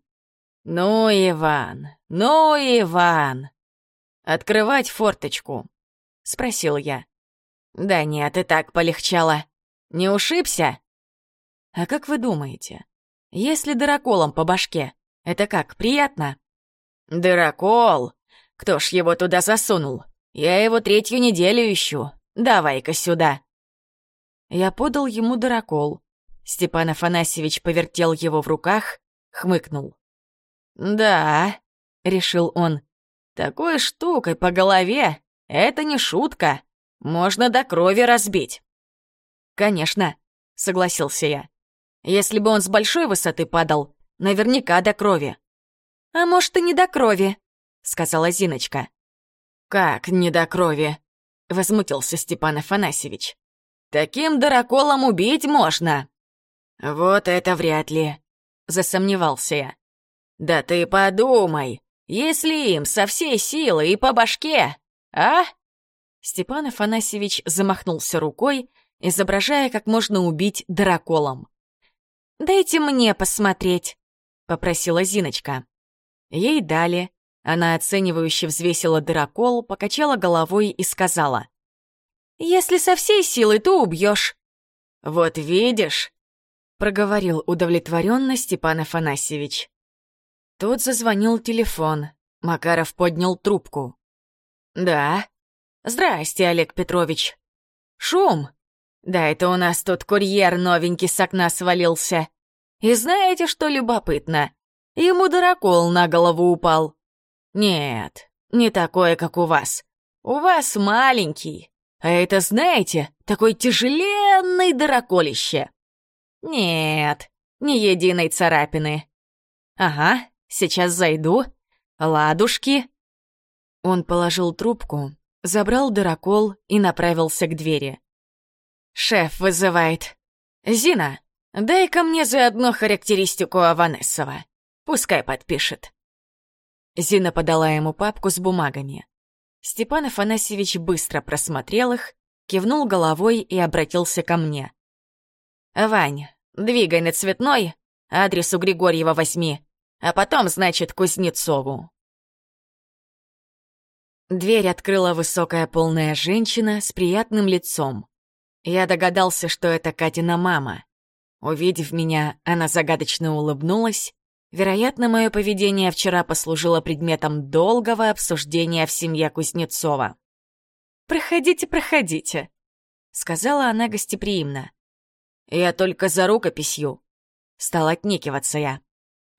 Speaker 1: «Ну, Иван, ну, Иван!» «Открывать форточку?» — спросил я. «Да нет, и так полегчало. Не ушибся?» «А как вы думаете, если дыроколом по башке, это как, приятно?» «Дырокол? Кто ж его туда засунул? Я его третью неделю ищу. Давай-ка сюда». Я подал ему дырокол. Степан Афанасьевич повертел его в руках, хмыкнул. «Да», — решил он, — «такой штукой по голове — это не шутка. Можно до крови разбить». «Конечно», — согласился я. «Если бы он с большой высоты падал, наверняка до крови.
Speaker 2: «А может, и не до крови», — сказала Зиночка.
Speaker 1: «Как не до крови?» — возмутился Степан Афанасьевич. «Таким дыроколом убить можно!» «Вот это вряд ли», — засомневался я. «Да ты подумай, если им со всей силы и по башке, а?» Степан Афанасьевич замахнулся рукой, изображая, как можно убить дыроколом.
Speaker 2: «Дайте мне посмотреть», — попросила Зиночка.
Speaker 1: Ей дали. Она оценивающе взвесила дырокол, покачала головой и сказала.
Speaker 2: «Если со всей силы, то убьешь».
Speaker 1: «Вот видишь», — проговорил удовлетворенно Степан Афанасьевич. Тут зазвонил телефон. Макаров поднял трубку. «Да. Здрасте, Олег Петрович. Шум? Да это у нас тут курьер новенький с окна свалился. И знаете, что любопытно? Ему дырокол на голову упал. Нет, не такое, как у вас. У вас маленький. А это, знаете, такой тяжеленный дыроколище. Нет, ни единой царапины. Ага, сейчас зайду. Ладушки. Он положил трубку, забрал дырокол и направился к двери. «Шеф вызывает. Зина, дай-ка мне заодно характеристику Аванесова». Пускай подпишет». Зина подала ему папку с бумагами. Степан Афанасьевич быстро просмотрел их, кивнул головой и обратился ко мне. «Вань, двигай на Цветной, адрес у Григорьева возьми, а потом, значит, Кузнецову». Дверь открыла высокая полная женщина с приятным лицом. Я догадался, что это Катина мама. Увидев меня, она загадочно улыбнулась Вероятно, мое поведение вчера послужило предметом долгого обсуждения в семье Кузнецова.
Speaker 2: «Проходите, проходите», — сказала она гостеприимно.
Speaker 1: «Я только за рукописью», — стал отнекиваться я.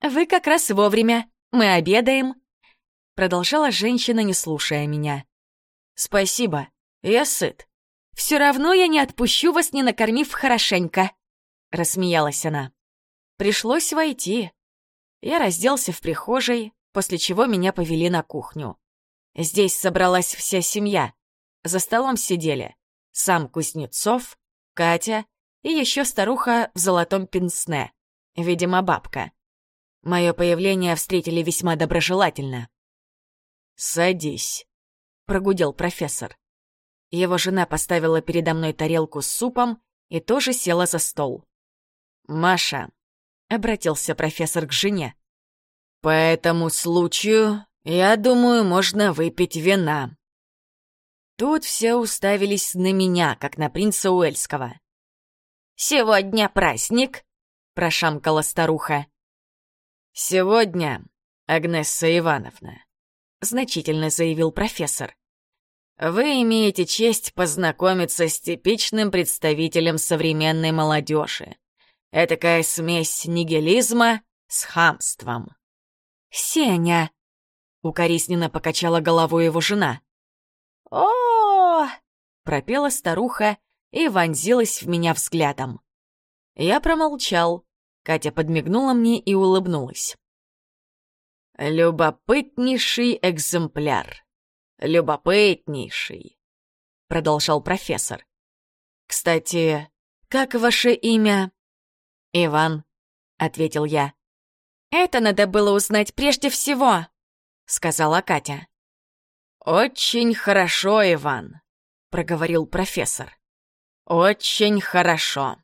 Speaker 2: «Вы как раз вовремя. Мы обедаем», — продолжала женщина, не слушая меня.
Speaker 1: «Спасибо, я сыт».
Speaker 2: «Все равно я не отпущу вас, не накормив хорошенько», — рассмеялась она. Пришлось войти. Я разделся в прихожей, после чего меня повели на кухню. Здесь собралась вся семья. За столом сидели сам Кузнецов, Катя и еще старуха в золотом пенсне, видимо, бабка. Мое появление встретили весьма доброжелательно.
Speaker 3: «Садись»,
Speaker 2: прогудел профессор. Его жена поставила передо мной тарелку с супом и тоже села за стол. «Маша», — обратился профессор к жене, — «по этому случаю, я думаю, можно выпить вина». Тут все уставились на меня, как на принца Уэльского. «Сегодня праздник», — прошамкала старуха. «Сегодня, Агнесса Ивановна», — значительно заявил профессор. «Вы имеете честь познакомиться с типичным представителем современной молодежи. Этакая смесь нигилизма с хамством». «Сеня!» — укоризненно покачала головой его жена. о пропела старуха и вонзилась в меня взглядом. Я промолчал. Катя подмигнула мне и улыбнулась. «Любопытнейший экземпляр. Любопытнейший», — продолжал профессор. «Кстати, как ваше имя?» «Иван», — ответил я. «Это надо было узнать прежде всего», — сказала Катя. «Очень хорошо, Иван», — проговорил профессор. «Очень хорошо.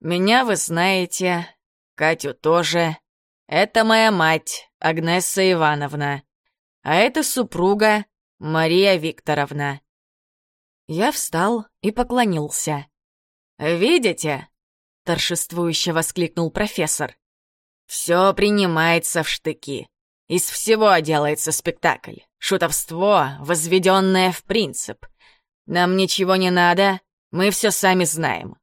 Speaker 2: Меня вы знаете, Катю тоже. Это моя мать, Агнесса Ивановна. А это супруга Мария Викторовна». Я встал и поклонился. «Видите?» — торжествующе воскликнул профессор. «Все принимается в штыки. Из всего делается спектакль. Шутовство, возведенное в принцип. Нам ничего не надо, мы все сами знаем.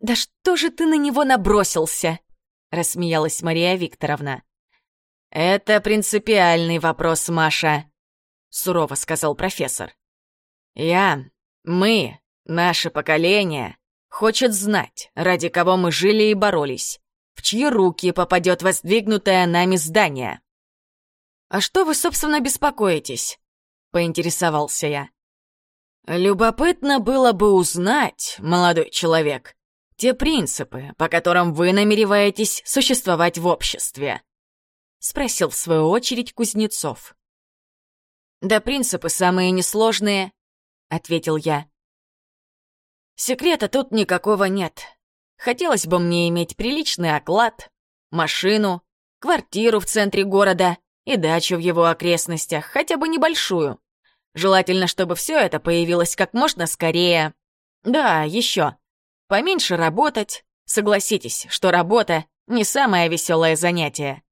Speaker 2: «Да что же ты на него набросился?» — рассмеялась Мария Викторовна. «Это принципиальный вопрос, Маша», — сурово сказал профессор. «Я, мы, наше поколение, хочет знать, ради кого мы жили и боролись, в чьи руки попадет воздвигнутое нами здание». «А что вы, собственно, беспокоитесь?» — поинтересовался я. «Любопытно было бы узнать, молодой человек, те принципы, по которым вы намереваетесь существовать в обществе?» — спросил в свою очередь Кузнецов. «Да принципы самые несложные», — ответил я. «Секрета тут никакого нет. Хотелось бы мне иметь приличный оклад, машину, квартиру в центре города и дачу в его окрестностях, хотя бы небольшую. Желательно, чтобы все это появилось как можно скорее. Да, еще. Поменьше работать. Согласитесь, что работа — не самое веселое занятие.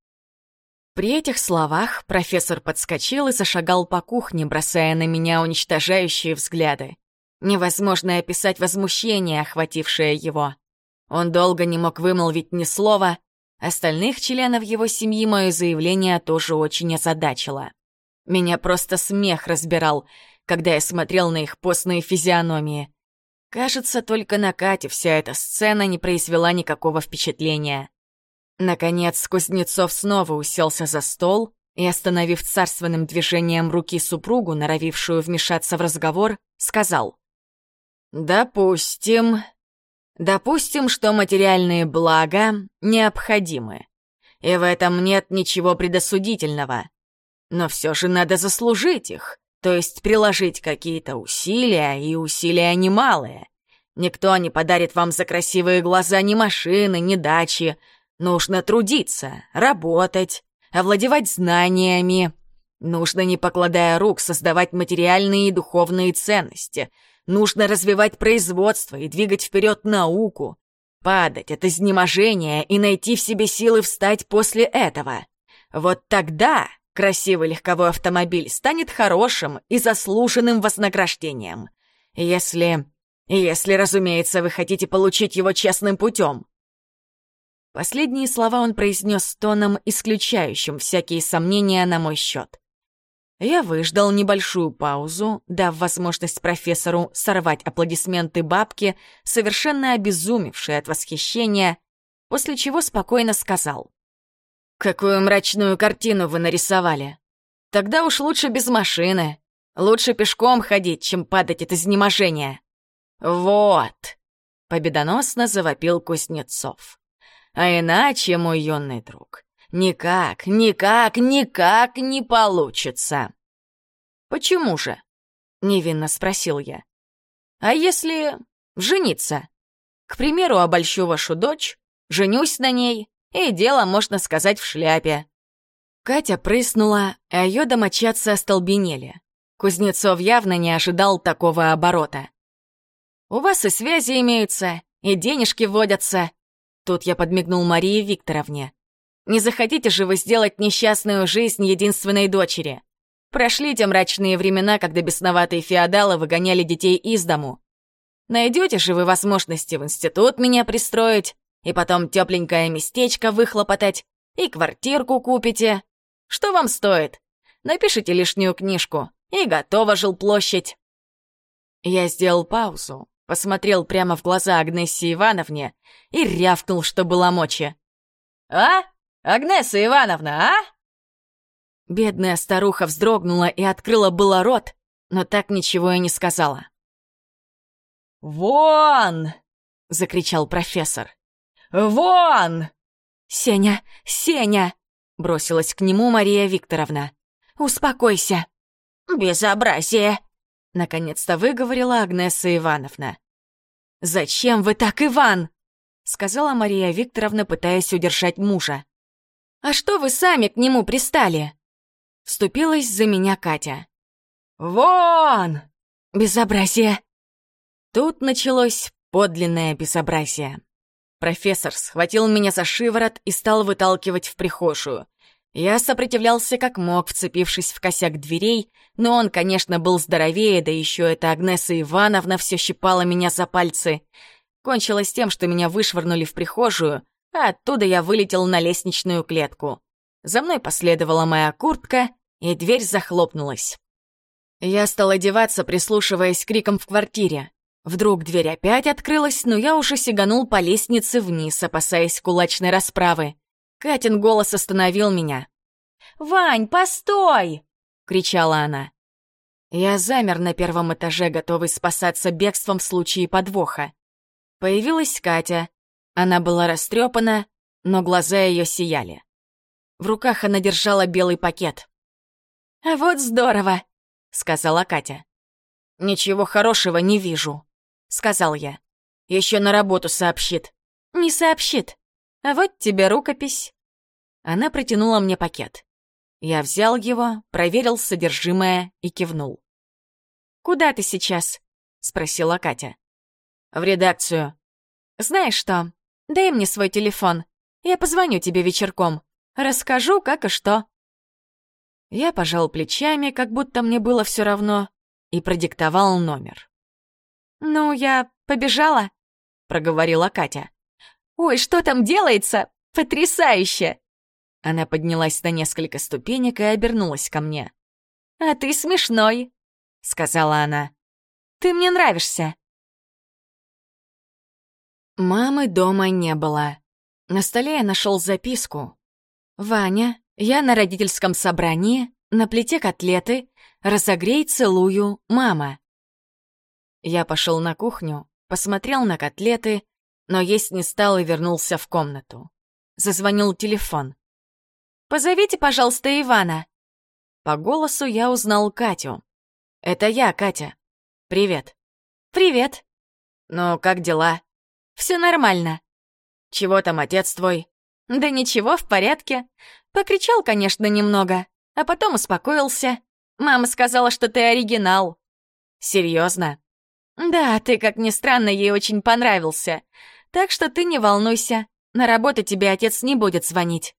Speaker 2: При этих словах профессор подскочил и зашагал по кухне, бросая на меня уничтожающие взгляды. Невозможно описать возмущение, охватившее его. Он долго не мог вымолвить ни слова, остальных членов его семьи мое заявление тоже очень озадачило. Меня просто смех разбирал, когда я смотрел на их постные физиономии. Кажется, только на Кате вся эта сцена не произвела никакого впечатления. Наконец, Кузнецов снова уселся за стол и, остановив царственным движением руки супругу, норовившую вмешаться в разговор, сказал. «Допустим... Допустим, что материальные блага необходимы, и в этом нет ничего предосудительного. Но все же надо заслужить их, то есть приложить какие-то усилия, и усилия немалые. Никто не подарит вам за красивые глаза ни машины, ни дачи. Нужно трудиться, работать, овладевать знаниями. Нужно, не покладая рук, создавать материальные и духовные ценности. Нужно развивать производство и двигать вперед науку. Падать от изнеможения и найти в себе силы встать после этого. Вот тогда Красивый легковой автомобиль станет хорошим и заслуженным вознаграждением. Если... если, разумеется, вы хотите получить его честным путем. Последние слова он произнес тоном, исключающим всякие сомнения на мой счет. Я выждал небольшую паузу, дав возможность профессору сорвать аплодисменты бабки, совершенно обезумевшей от восхищения, после чего спокойно сказал. Какую мрачную картину вы нарисовали. Тогда уж лучше без машины. Лучше пешком ходить, чем падать от изнеможения. Вот, победоносно завопил Кузнецов. А иначе, мой юный друг, никак, никак, никак не получится. Почему же? Невинно спросил я. А если жениться? К примеру, обольщу вашу дочь, женюсь на ней, и дело, можно сказать, в шляпе. Катя прыснула, а ее домочадцы остолбенели. Кузнецов явно не ожидал такого оборота. «У вас и связи имеются, и денежки водятся». Тут я подмигнул Марии Викторовне. «Не захотите же вы сделать несчастную жизнь единственной дочери? Прошли те мрачные времена, когда бесноватые феодалы выгоняли детей из дому. Найдете же вы возможности в институт меня пристроить, и потом тепленькое местечко выхлопотать, и квартирку купите. Что вам стоит? Напишите лишнюю книжку, и готова жилплощадь. Я сделал паузу, посмотрел прямо в глаза Агнессе Ивановне и рявкнул, что было мочи. «А? Агнеса Ивановна, а?» Бедная старуха вздрогнула и открыла было рот, но так ничего и не сказала. «Вон!» — закричал профессор. «Вон!» «Сеня! Сеня!» — бросилась к нему Мария Викторовна. «Успокойся!» «Безобразие!» — наконец-то выговорила Агнеса Ивановна. «Зачем вы так, Иван?» — сказала Мария Викторовна, пытаясь удержать мужа. «А что вы сами к нему пристали?» Вступилась за меня Катя. «Вон!» «Безобразие!» Тут началось подлинное безобразие. Профессор схватил меня за шиворот и стал выталкивать в прихожую. Я сопротивлялся как мог, вцепившись в косяк дверей, но он, конечно, был здоровее, да еще эта Агнеса Ивановна все щипала меня за пальцы. Кончилось тем, что меня вышвырнули в прихожую, а оттуда я вылетел на лестничную клетку. За мной последовала моя куртка, и дверь захлопнулась. Я стал одеваться, прислушиваясь к крикам в квартире. Вдруг дверь опять открылась, но я уже сиганул по лестнице вниз, опасаясь кулачной расправы. Катин голос остановил меня. «Вань, постой!» — кричала она. Я замер на первом этаже, готовый спасаться бегством в случае подвоха. Появилась Катя. Она была растрепана, но глаза ее сияли. В руках она держала белый пакет. «А вот здорово!» — сказала Катя. «Ничего хорошего не вижу», — сказал я. Еще на работу сообщит». «Не сообщит. А вот тебе рукопись». Она протянула мне пакет. Я взял его, проверил содержимое и кивнул. «Куда ты сейчас?» — спросила Катя. «В редакцию». «Знаешь что? Дай мне свой телефон. Я позвоню тебе вечерком. Расскажу, как и что». Я пожал плечами, как будто мне было все равно, и продиктовал номер. «Ну, я побежала», — проговорила Катя. «Ой, что там делается? Потрясающе!» Она поднялась на несколько ступенек и обернулась ко мне. «А ты смешной», — сказала она. «Ты мне нравишься». Мамы дома не было. На столе я нашел записку. «Ваня, я на родительском собрании, на плите котлеты, разогрей, целую, мама». Я пошел на кухню, посмотрел на котлеты, но есть не стал и вернулся в комнату. Зазвонил телефон. Позовите, пожалуйста, Ивана». По голосу я узнал Катю. «Это я, Катя. Привет». «Привет». «Ну, как дела?» «Все нормально». «Чего там отец твой?» «Да ничего, в порядке. Покричал, конечно, немного, а потом успокоился. Мама сказала, что ты оригинал». «Серьезно?» «Да, ты, как ни странно, ей очень понравился. Так что ты не волнуйся. На работу тебе отец не будет звонить».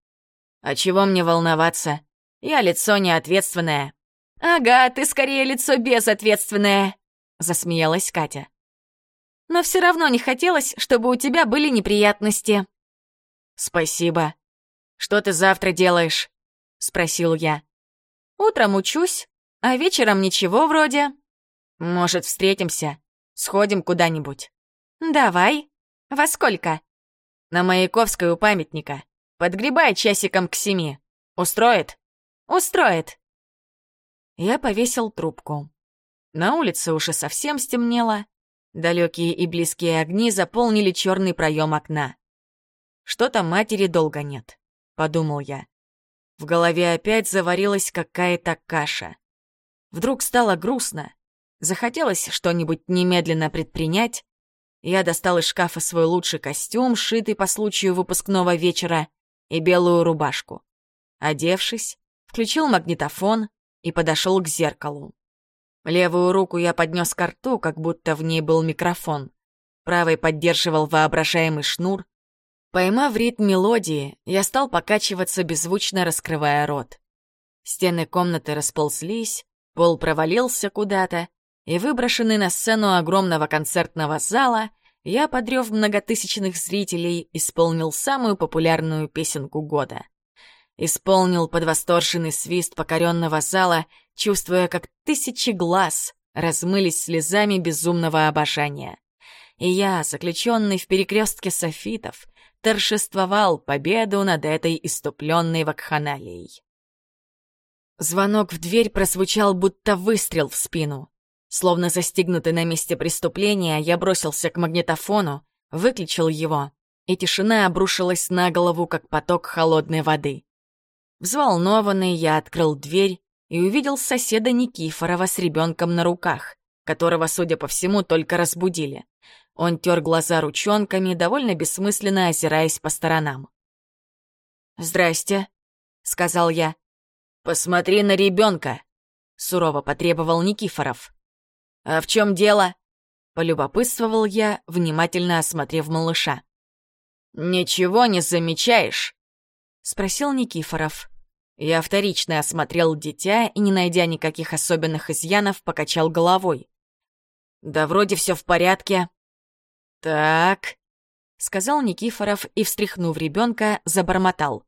Speaker 2: «А чего мне волноваться? Я лицо неответственное». «Ага, ты скорее лицо безответственное», — засмеялась Катя. «Но все равно не хотелось, чтобы у тебя были неприятности». «Спасибо. Что ты завтра делаешь?» — спросил я. «Утром учусь, а вечером ничего вроде». «Может, встретимся? Сходим куда-нибудь?» «Давай. Во сколько?» «На Маяковской у памятника. Подгребай часиком к семи. Устроит? Устроит. Я повесил трубку. На улице уже совсем стемнело. Далекие и близкие огни заполнили черный проем окна. Что-то матери долго нет, подумал я. В голове опять заварилась какая-то каша. Вдруг стало грустно. Захотелось что-нибудь немедленно предпринять. Я достал из шкафа свой лучший костюм, сшитый по случаю выпускного вечера, и белую рубашку. Одевшись, включил магнитофон и подошел к зеркалу. Левую руку я поднес к рту, как будто в ней был микрофон. Правой поддерживал воображаемый шнур. Поймав ритм мелодии, я стал покачиваться, беззвучно раскрывая рот. Стены комнаты расползлись, пол провалился куда-то, и выброшенный на сцену огромного концертного зала, я, подрев многотысячных зрителей, исполнил самую популярную песенку года. Исполнил под восторженный свист покоренного зала, чувствуя, как тысячи глаз размылись слезами безумного обожания и я, заключенный в перекрестке софитов, торжествовал победу над этой иступленной вакханалией. Звонок в дверь прозвучал, будто выстрел в спину. Словно застигнутый на месте преступления, я бросился к магнитофону, выключил его, и тишина обрушилась на голову, как поток холодной воды. Взволнованный, я открыл дверь и увидел соседа Никифорова с ребенком на руках, которого, судя по всему, только разбудили. Он тер глаза ручонками, довольно бессмысленно озираясь по сторонам. «Здрасте», — сказал я. «Посмотри на ребенка», — сурово потребовал Никифоров. «А в чем дело?» — полюбопытствовал я, внимательно осмотрев малыша. «Ничего не замечаешь?» — спросил Никифоров. Я вторично осмотрел дитя и, не найдя никаких особенных изъянов, покачал головой. «Да вроде все в порядке», «Так», — сказал Никифоров и, встряхнув ребенка, забормотал.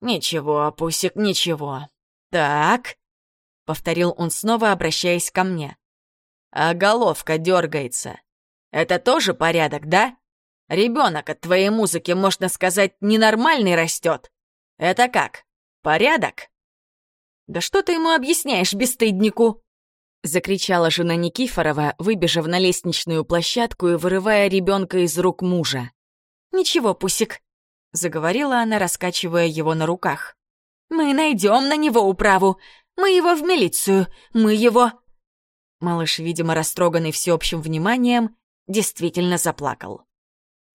Speaker 2: «Ничего, Пусик, ничего. Так», — повторил он снова, обращаясь ко мне. «А головка дергается. Это тоже порядок, да? Ребенок от твоей музыки, можно сказать, ненормальный растет. Это как? Порядок?» «Да что ты ему объясняешь, бесстыднику?» Закричала жена Никифорова, выбежав на лестничную площадку и вырывая ребенка из рук мужа. «Ничего, Пусик», — заговорила она, раскачивая его на руках. «Мы найдем на него управу. Мы его в милицию. Мы его...» Малыш, видимо, растроганный всеобщим вниманием, действительно заплакал.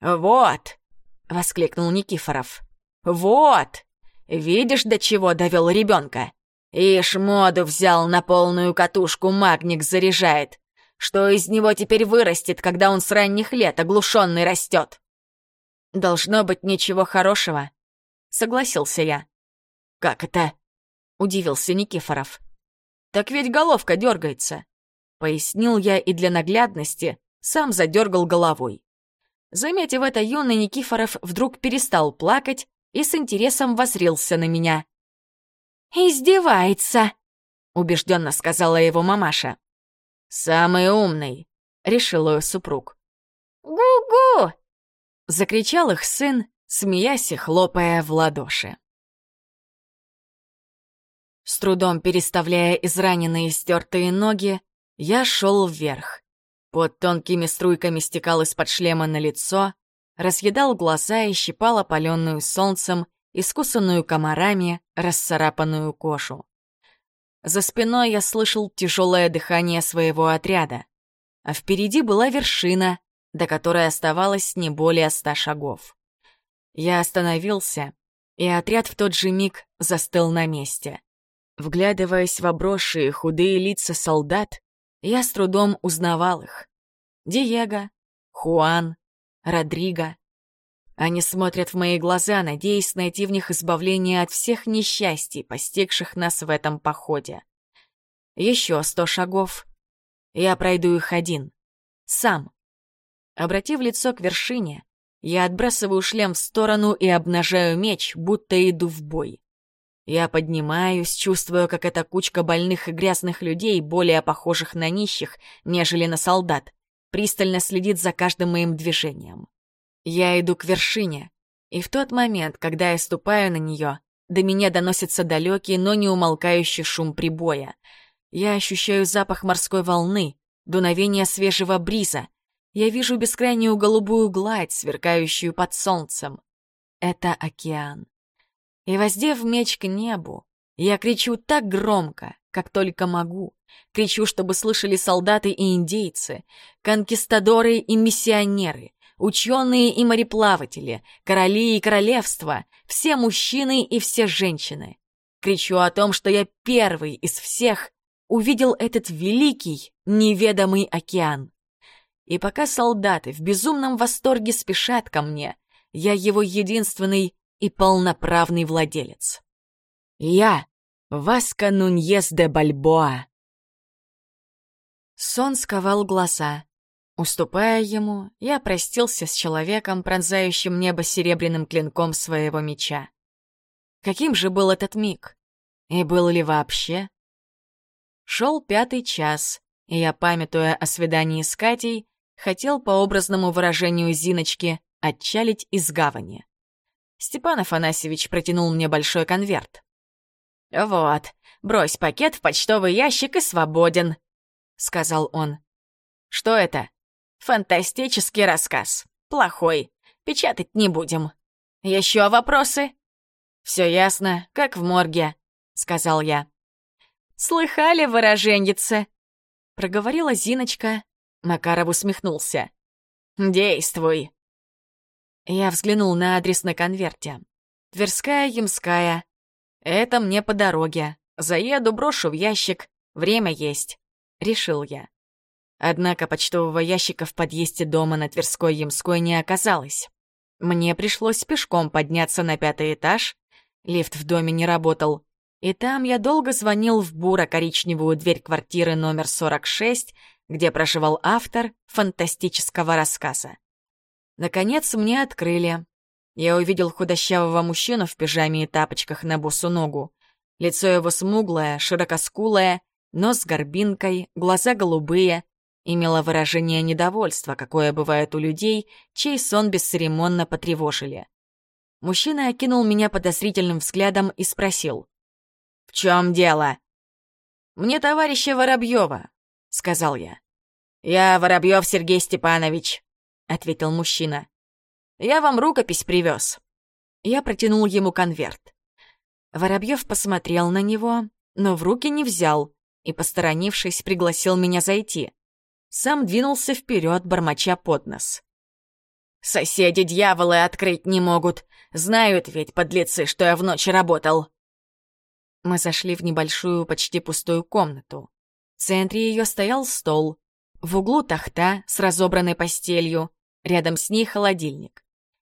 Speaker 2: «Вот!» — воскликнул Никифоров. «Вот! Видишь, до чего довел ребенка? Ишь, моду взял на полную катушку, магник заряжает. Что из него теперь вырастет, когда он с ранних лет оглушенный растет? Должно быть ничего хорошего, согласился я. Как это? Удивился Никифоров. Так ведь головка дергается. Пояснил я и для наглядности сам задергал головой. Заметив это, юный Никифоров вдруг перестал плакать и с интересом возрился на меня. «Издевается», — убежденно сказала его мамаша. «Самый умный», — решил ее супруг. «Гу-гу!» — закричал их сын, смеясь и хлопая в ладоши. С трудом переставляя израненные стертые ноги, я шел вверх. Под тонкими струйками стекал из-под шлема на лицо, разъедал глаза и щипал опаленную солнцем искусанную комарами, расцарапанную кошу. За спиной я слышал тяжелое дыхание своего отряда, а впереди была вершина, до которой оставалось не более ста шагов. Я остановился, и отряд в тот же миг застыл на месте. Вглядываясь в обросшие худые лица солдат, я с трудом узнавал их. Диего, Хуан, Родриго, они смотрят в мои глаза, надеясь найти в них избавление от всех несчастий, постигших нас в этом походе. Еще сто шагов. Я пройду их один. Сам. Обратив лицо к вершине, я отбрасываю шлем в сторону и обнажаю меч, будто иду в бой. Я поднимаюсь, чувствую, как эта кучка больных и грязных людей, более похожих на нищих, нежели на солдат, пристально следит за каждым моим движением. Я иду к вершине, и в тот момент, когда я ступаю на нее, до меня доносится далекий, но не умолкающий шум прибоя. Я ощущаю запах морской волны, дуновение свежего бриза. Я вижу бескрайнюю голубую гладь, сверкающую под солнцем. Это океан. И воздев меч к небу, я кричу так громко, как только могу. Кричу, чтобы слышали солдаты и индейцы, конкистадоры и миссионеры, ученые и мореплаватели, короли и королевства, все мужчины и все женщины. Кричу о том, что я первый из всех увидел этот великий, неведомый океан. И пока солдаты в безумном восторге спешат ко мне, я его единственный и полноправный владелец. Я — Васка Нуньес де Бальбоа. Сон сковал глаза. Уступая ему, я простился с человеком, пронзающим небо серебряным клинком своего меча. Каким же был этот миг? И был ли вообще? Шел пятый час, и я, памятуя о свидании с Катей, хотел, по образному выражению Зиночки, отчалить из гавани. Степан Афанасьевич протянул мне большой конверт. «Вот, брось пакет в почтовый ящик и свободен», — сказал он. «Что это?» «Фантастический рассказ. Плохой. Печатать не будем. Еще вопросы?» «Все ясно, как в морге», — сказал я. «Слыхали, выраженница?» — проговорила Зиночка. Макаров усмехнулся. «Действуй!» Я взглянул на адрес на конверте. Тверская, Ямская. Это мне по дороге. Заеду, брошу в ящик. Время есть. Решил я. Однако почтового ящика в подъезде дома на Тверской Ямской не оказалось. Мне пришлось пешком подняться на пятый этаж. Лифт в доме не работал. И там я долго звонил в буро-коричневую дверь квартиры номер 46, где проживал автор фантастического рассказа. Наконец мне открыли. Я увидел худощавого мужчину в пижаме и тапочках на босу ногу. Лицо его смуглое, широкоскулое, нос с горбинкой, глаза голубые. Имело выражение недовольства, какое бывает у людей, чей сон бесцеремонно потревожили. Мужчина окинул меня подозрительным взглядом и спросил. «В чем дело?» «Мне товарища Воробьева», — сказал я. «Я Воробьев Сергей Степанович», ответил мужчина. «Я вам рукопись привез». Я протянул ему конверт. Воробьев посмотрел на него, но в руки не взял и, посторонившись, пригласил меня зайти. Сам двинулся вперед, бормоча под нос. «Соседи дьяволы открыть не могут. Знают ведь, подлецы, что я в ночь работал». Мы зашли в небольшую, почти пустую комнату. В центре ее стоял стол. В углу тахта с разобранной постелью, Рядом с ней холодильник.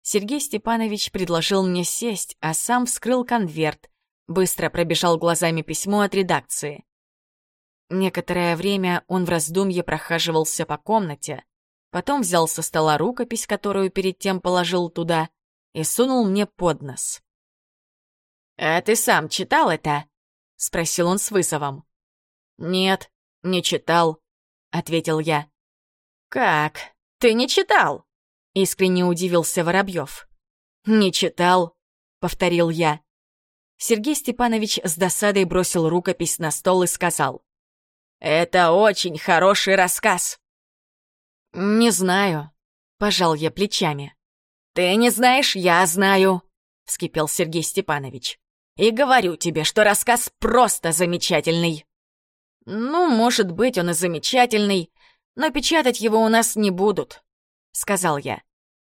Speaker 2: Сергей Степанович предложил мне сесть, а сам вскрыл конверт, быстро пробежал глазами письмо от редакции. Некоторое время он в раздумье прохаживался по комнате, потом взял со стола рукопись, которую перед тем положил туда, и сунул мне под нос. «А ты сам читал это?» — спросил он с вызовом. «Нет, не читал», — ответил я. «Как? «Ты не читал?» — искренне удивился Воробьев. «Не читал», — повторил я. Сергей Степанович с досадой бросил рукопись на стол и сказал. «Это очень хороший рассказ». «Не знаю», — пожал я плечами. «Ты не знаешь, я знаю», — вскипел Сергей Степанович. «И говорю тебе, что рассказ просто замечательный». «Ну, может быть, он и замечательный, но печатать его у нас не будут», — сказал я.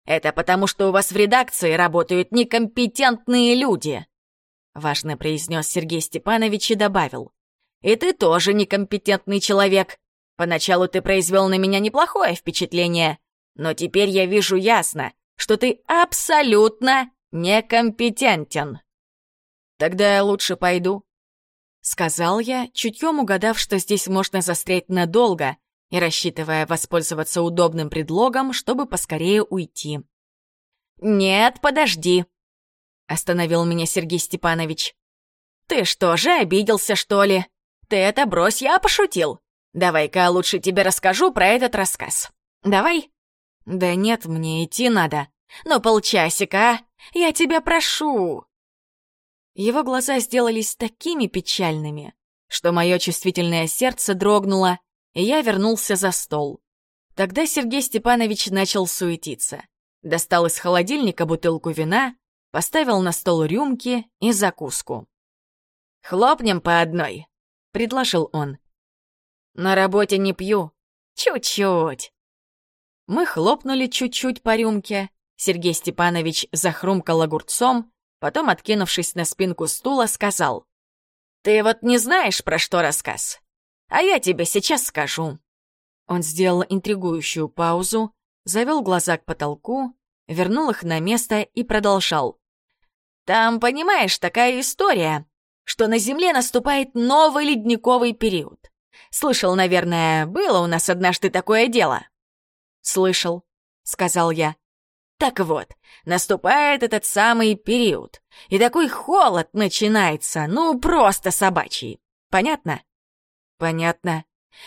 Speaker 2: «Это потому, что у вас в редакции работают некомпетентные люди», — важно произнес Сергей Степанович и добавил. «И ты тоже некомпетентный человек. Поначалу ты произвел на меня неплохое впечатление, но теперь я вижу ясно, что ты абсолютно некомпетентен». «Тогда я лучше пойду», — сказал я, чутьем угадав, что здесь можно застрять надолго, и рассчитывая воспользоваться удобным предлогом, чтобы поскорее уйти. «Нет, подожди», — остановил меня Сергей Степанович. «Ты что же, обиделся, что ли? Ты это брось, я пошутил. Давай-ка лучше тебе расскажу про этот рассказ. Давай?» «Да нет, мне идти надо. Ну, полчасика, а? Я тебя прошу!» Его глаза сделались такими печальными, что мое чувствительное сердце дрогнуло, и я вернулся за стол. Тогда Сергей Степанович начал суетиться. Достал из холодильника бутылку вина, поставил на стол рюмки и закуску. «Хлопнем по одной», — предложил он. «На работе не пью. Чуть-чуть». Мы хлопнули чуть-чуть по рюмке. Сергей Степанович захрумкал огурцом, потом, откинувшись на спинку стула, сказал. «Ты вот не знаешь, про что рассказ? А я тебе сейчас скажу». Он сделал интригующую паузу, завел глаза к потолку, вернул их на место и продолжал. «Там, понимаешь, такая история, что на Земле наступает новый ледниковый период. Слышал, наверное, было у нас однажды такое дело?» «Слышал», — сказал я. Так вот, наступает этот самый период, и такой холод начинается, ну, просто собачий. Понятно? Понятно.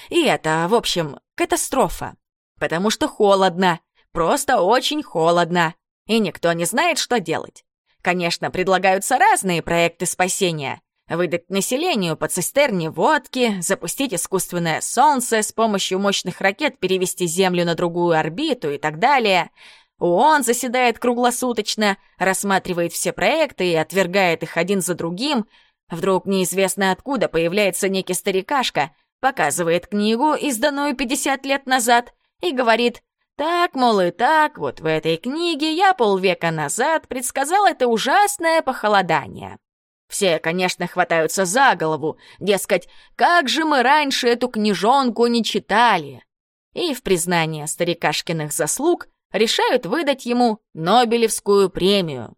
Speaker 2: И это, в общем, катастрофа. Потому что холодно, просто очень холодно, и никто не знает, что делать. Конечно, предлагаются разные проекты спасения. Выдать населению по цистерне водки, запустить искусственное солнце, с помощью мощных ракет перевести Землю на другую орбиту и так далее — ООН заседает круглосуточно, рассматривает все проекты и отвергает их один за другим. Вдруг неизвестно откуда появляется некий старикашка, показывает книгу, изданную 50 лет назад, и говорит, «Так, мол, и так, вот в этой книге я полвека назад предсказал это ужасное похолодание». Все, конечно, хватаются за голову, дескать, как же мы раньше эту книжонку не читали. И в признание старикашкиных заслуг решают выдать ему Нобелевскую премию.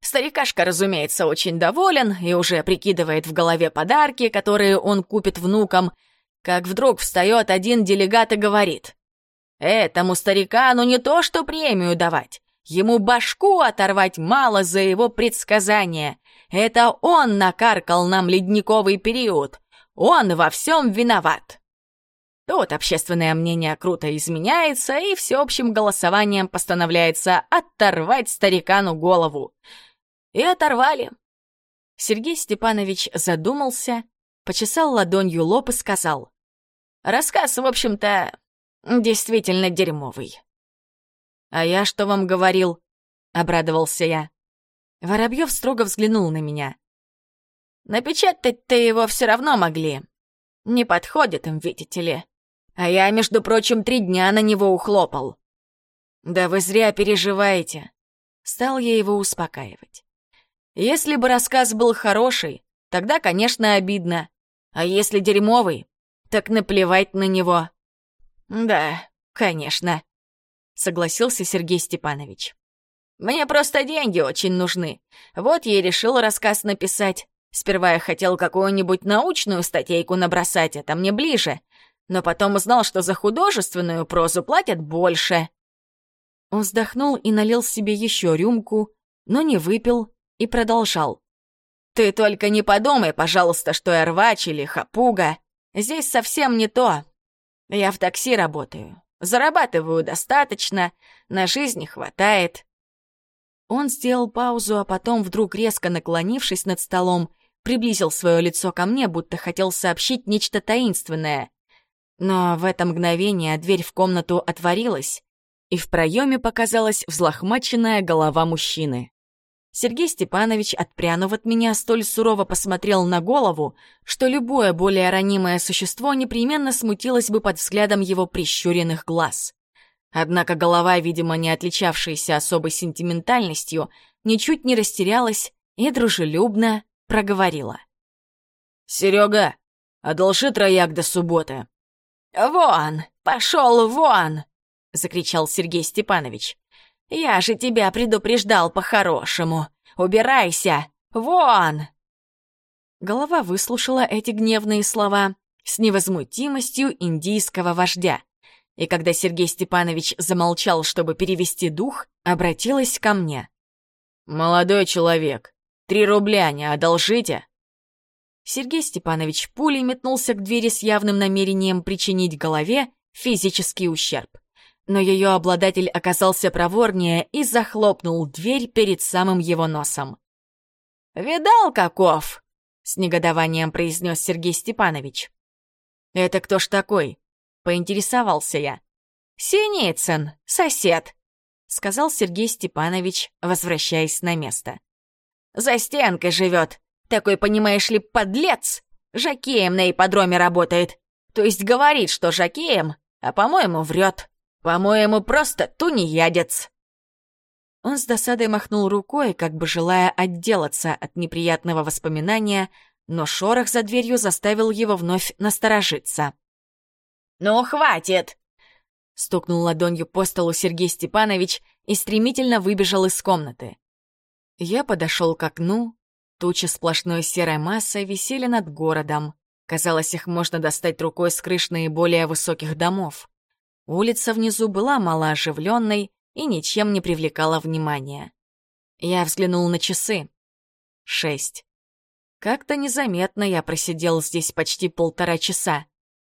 Speaker 2: Старикашка, разумеется, очень доволен и уже прикидывает в голове подарки, которые он купит внукам, как вдруг встает один делегат и говорит, «Этому старикану не то что премию давать, ему башку оторвать мало за его предсказания. Это он накаркал нам ледниковый период, он во всем виноват». Тут общественное мнение круто изменяется, и всеобщим голосованием постановляется оторвать старикану голову. И оторвали. Сергей Степанович задумался, почесал ладонью лоб и сказал. «Рассказ, в общем-то, действительно дерьмовый». «А я что вам говорил?» — обрадовался я. Воробьев строго взглянул на меня. «Напечатать-то его все равно могли. Не подходит им, видите ли. А я, между прочим, три дня на него ухлопал. Да вы зря переживаете. Стал я его успокаивать. Если бы рассказ был хороший, тогда, конечно, обидно. А если дерьмовый, так наплевать на него. Да, конечно, согласился Сергей Степанович. Мне просто деньги очень нужны. Вот я и решил рассказ написать. Сперва я хотел какую-нибудь научную статейку набросать, это мне ближе но потом узнал, что за художественную прозу платят больше. Он вздохнул и налил себе еще рюмку, но не выпил и продолжал. «Ты только не подумай, пожалуйста, что я рвач или хапуга. Здесь совсем не то. Я в такси работаю, зарабатываю достаточно, на жизнь хватает». Он сделал паузу, а потом, вдруг резко наклонившись над столом, приблизил свое лицо ко мне, будто хотел сообщить нечто таинственное. Но в это мгновение дверь в комнату отворилась, и в проеме показалась взлохмаченная голова мужчины. Сергей Степанович, отпрянув от меня, столь сурово посмотрел на голову, что любое более ранимое существо непременно смутилось бы под взглядом его прищуренных глаз. Однако голова, видимо, не отличавшаяся особой сентиментальностью, ничуть не растерялась и дружелюбно проговорила. «Серега, одолжи трояк до субботы». «Вон! Пошел вон!» — закричал Сергей Степанович. «Я же тебя предупреждал по-хорошему! Убирайся! Вон!» Голова выслушала эти гневные слова с невозмутимостью индийского вождя. И когда Сергей Степанович замолчал, чтобы перевести дух, обратилась ко мне. «Молодой человек, три рубля не одолжите?» Сергей Степанович пулей метнулся к двери с явным намерением причинить голове физический ущерб. Но ее обладатель оказался проворнее и захлопнул дверь перед самым его носом. «Видал, каков?» — с негодованием произнес Сергей Степанович. «Это кто ж такой?» — поинтересовался я. «Синицын, сосед», — сказал Сергей Степанович, возвращаясь на место. «За стенкой живет, такой, понимаешь ли, подлец!
Speaker 1: Жакеем на ипподроме работает. То есть говорит, что жакеем, а, по-моему, врет. По-моему, просто тунеядец».
Speaker 2: Он с досадой махнул рукой, как бы желая отделаться от неприятного воспоминания, но шорох за дверью заставил его вновь насторожиться.
Speaker 1: «Ну, хватит!»
Speaker 2: Стукнул ладонью по столу Сергей Степанович и стремительно выбежал из комнаты. Я подошел к окну. Тучи сплошной серой массой висели над городом. Казалось, их можно достать рукой с крыш наиболее высоких домов. Улица внизу была малооживленной, и ничем не привлекала внимания. Я взглянул на часы. Шесть. Как-то незаметно я просидел здесь почти полтора часа.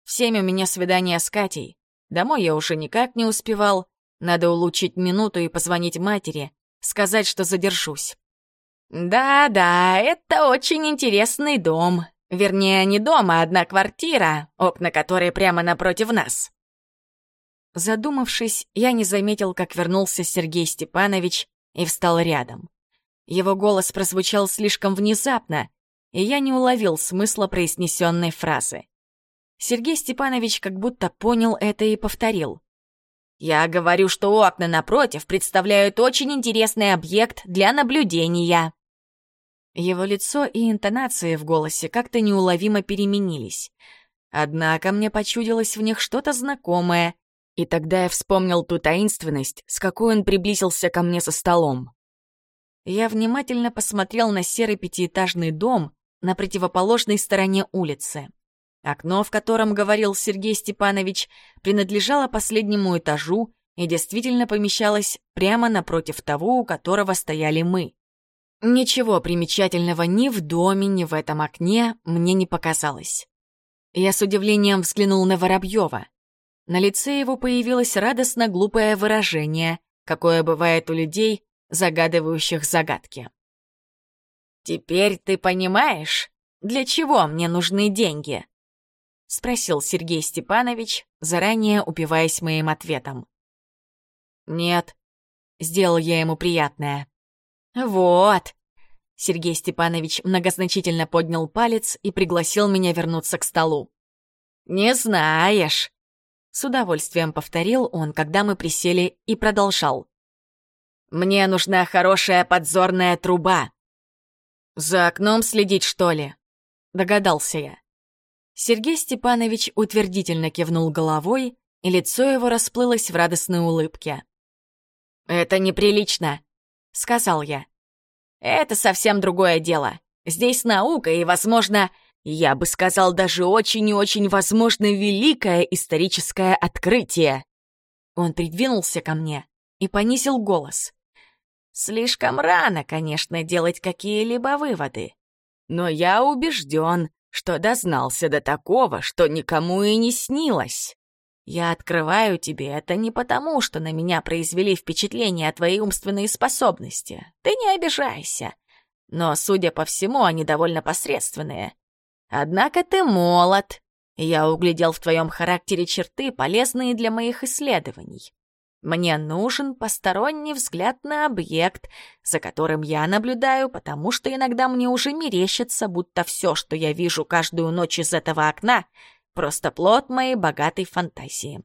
Speaker 2: В семь у меня свидание с Катей. Домой я уже никак не успевал. Надо улучшить минуту и позвонить матери, сказать, что задержусь.
Speaker 1: «Да-да, это очень интересный дом. Вернее, не дом, а одна квартира, окна которой прямо напротив нас.
Speaker 2: Задумавшись, я не заметил, как вернулся Сергей Степанович и встал рядом. Его голос прозвучал слишком внезапно, и я не уловил смысла произнесенной фразы. Сергей Степанович как будто понял это и повторил.
Speaker 1: «Я говорю, что окна напротив представляют очень интересный объект для наблюдения».
Speaker 2: Его лицо и интонации в голосе как-то неуловимо переменились. Однако мне почудилось в них что-то знакомое, и тогда я вспомнил ту таинственность, с какой он приблизился ко мне со столом. Я внимательно посмотрел на серый пятиэтажный дом на противоположной стороне улицы. Окно, в котором говорил Сергей Степанович, принадлежало последнему этажу и действительно помещалось прямо напротив того, у которого стояли мы. Ничего примечательного ни в доме, ни в этом окне мне не показалось. Я с удивлением взглянул на Воробьева. На лице его появилось радостно глупое выражение, какое бывает у людей, загадывающих загадки.
Speaker 1: «Теперь ты понимаешь, для чего мне нужны деньги?» — спросил Сергей Степанович, заранее упиваясь моим ответом.
Speaker 2: «Нет», — сделал я ему приятное.
Speaker 1: «Вот», —
Speaker 2: Сергей Степанович многозначительно поднял палец и пригласил меня вернуться к столу.
Speaker 1: «Не знаешь»,
Speaker 2: с удовольствием повторил он, когда мы присели, и продолжал.
Speaker 1: «Мне нужна хорошая подзорная труба».
Speaker 2: «За окном следить, что ли?» Догадался я. Сергей Степанович утвердительно кивнул головой, и лицо его расплылось в радостной улыбке.
Speaker 1: «Это неприлично», — сказал я. «Это совсем другое дело. Здесь наука и, возможно, я бы сказал, даже очень и очень возможно великое историческое открытие.
Speaker 2: Он придвинулся ко мне и понизил голос.
Speaker 1: Слишком рано, конечно, делать какие-либо выводы. Но я убежден, что дознался до такого, что никому и не снилось. Я открываю тебе это не потому, что на меня произвели впечатление твои умственные способности. Ты не обижайся. Но, судя по всему, они довольно посредственные. Однако ты молод. Я углядел в твоем характере черты, полезные для моих исследований. Мне нужен посторонний взгляд на объект, за которым я наблюдаю, потому что иногда мне уже мерещится, будто все, что я вижу каждую ночь из этого окна, просто плод моей богатой фантазии.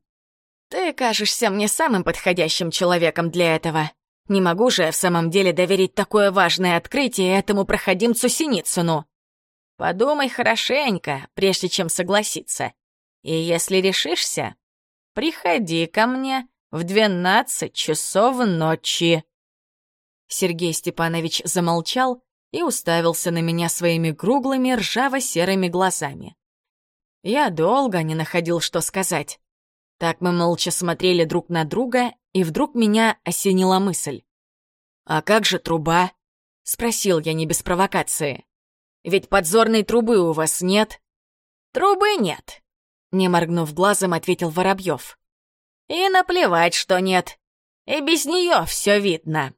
Speaker 1: Ты кажешься мне самым подходящим человеком для этого. Не могу же я в самом деле доверить такое важное открытие этому проходимцу Синицыну. Подумай хорошенько, прежде чем согласиться. И если решишься, приходи ко мне в двенадцать часов ночи».
Speaker 2: Сергей Степанович замолчал и уставился на меня своими круглыми ржаво-серыми глазами. Я долго не находил, что сказать. Так мы молча смотрели друг на друга, и вдруг меня осенила мысль. «А как же труба?» — спросил я не без провокации. Ведь подзорной трубы у вас нет?»
Speaker 1: «Трубы нет», — не моргнув глазом, ответил Воробьев. «И наплевать, что нет. И без нее все видно».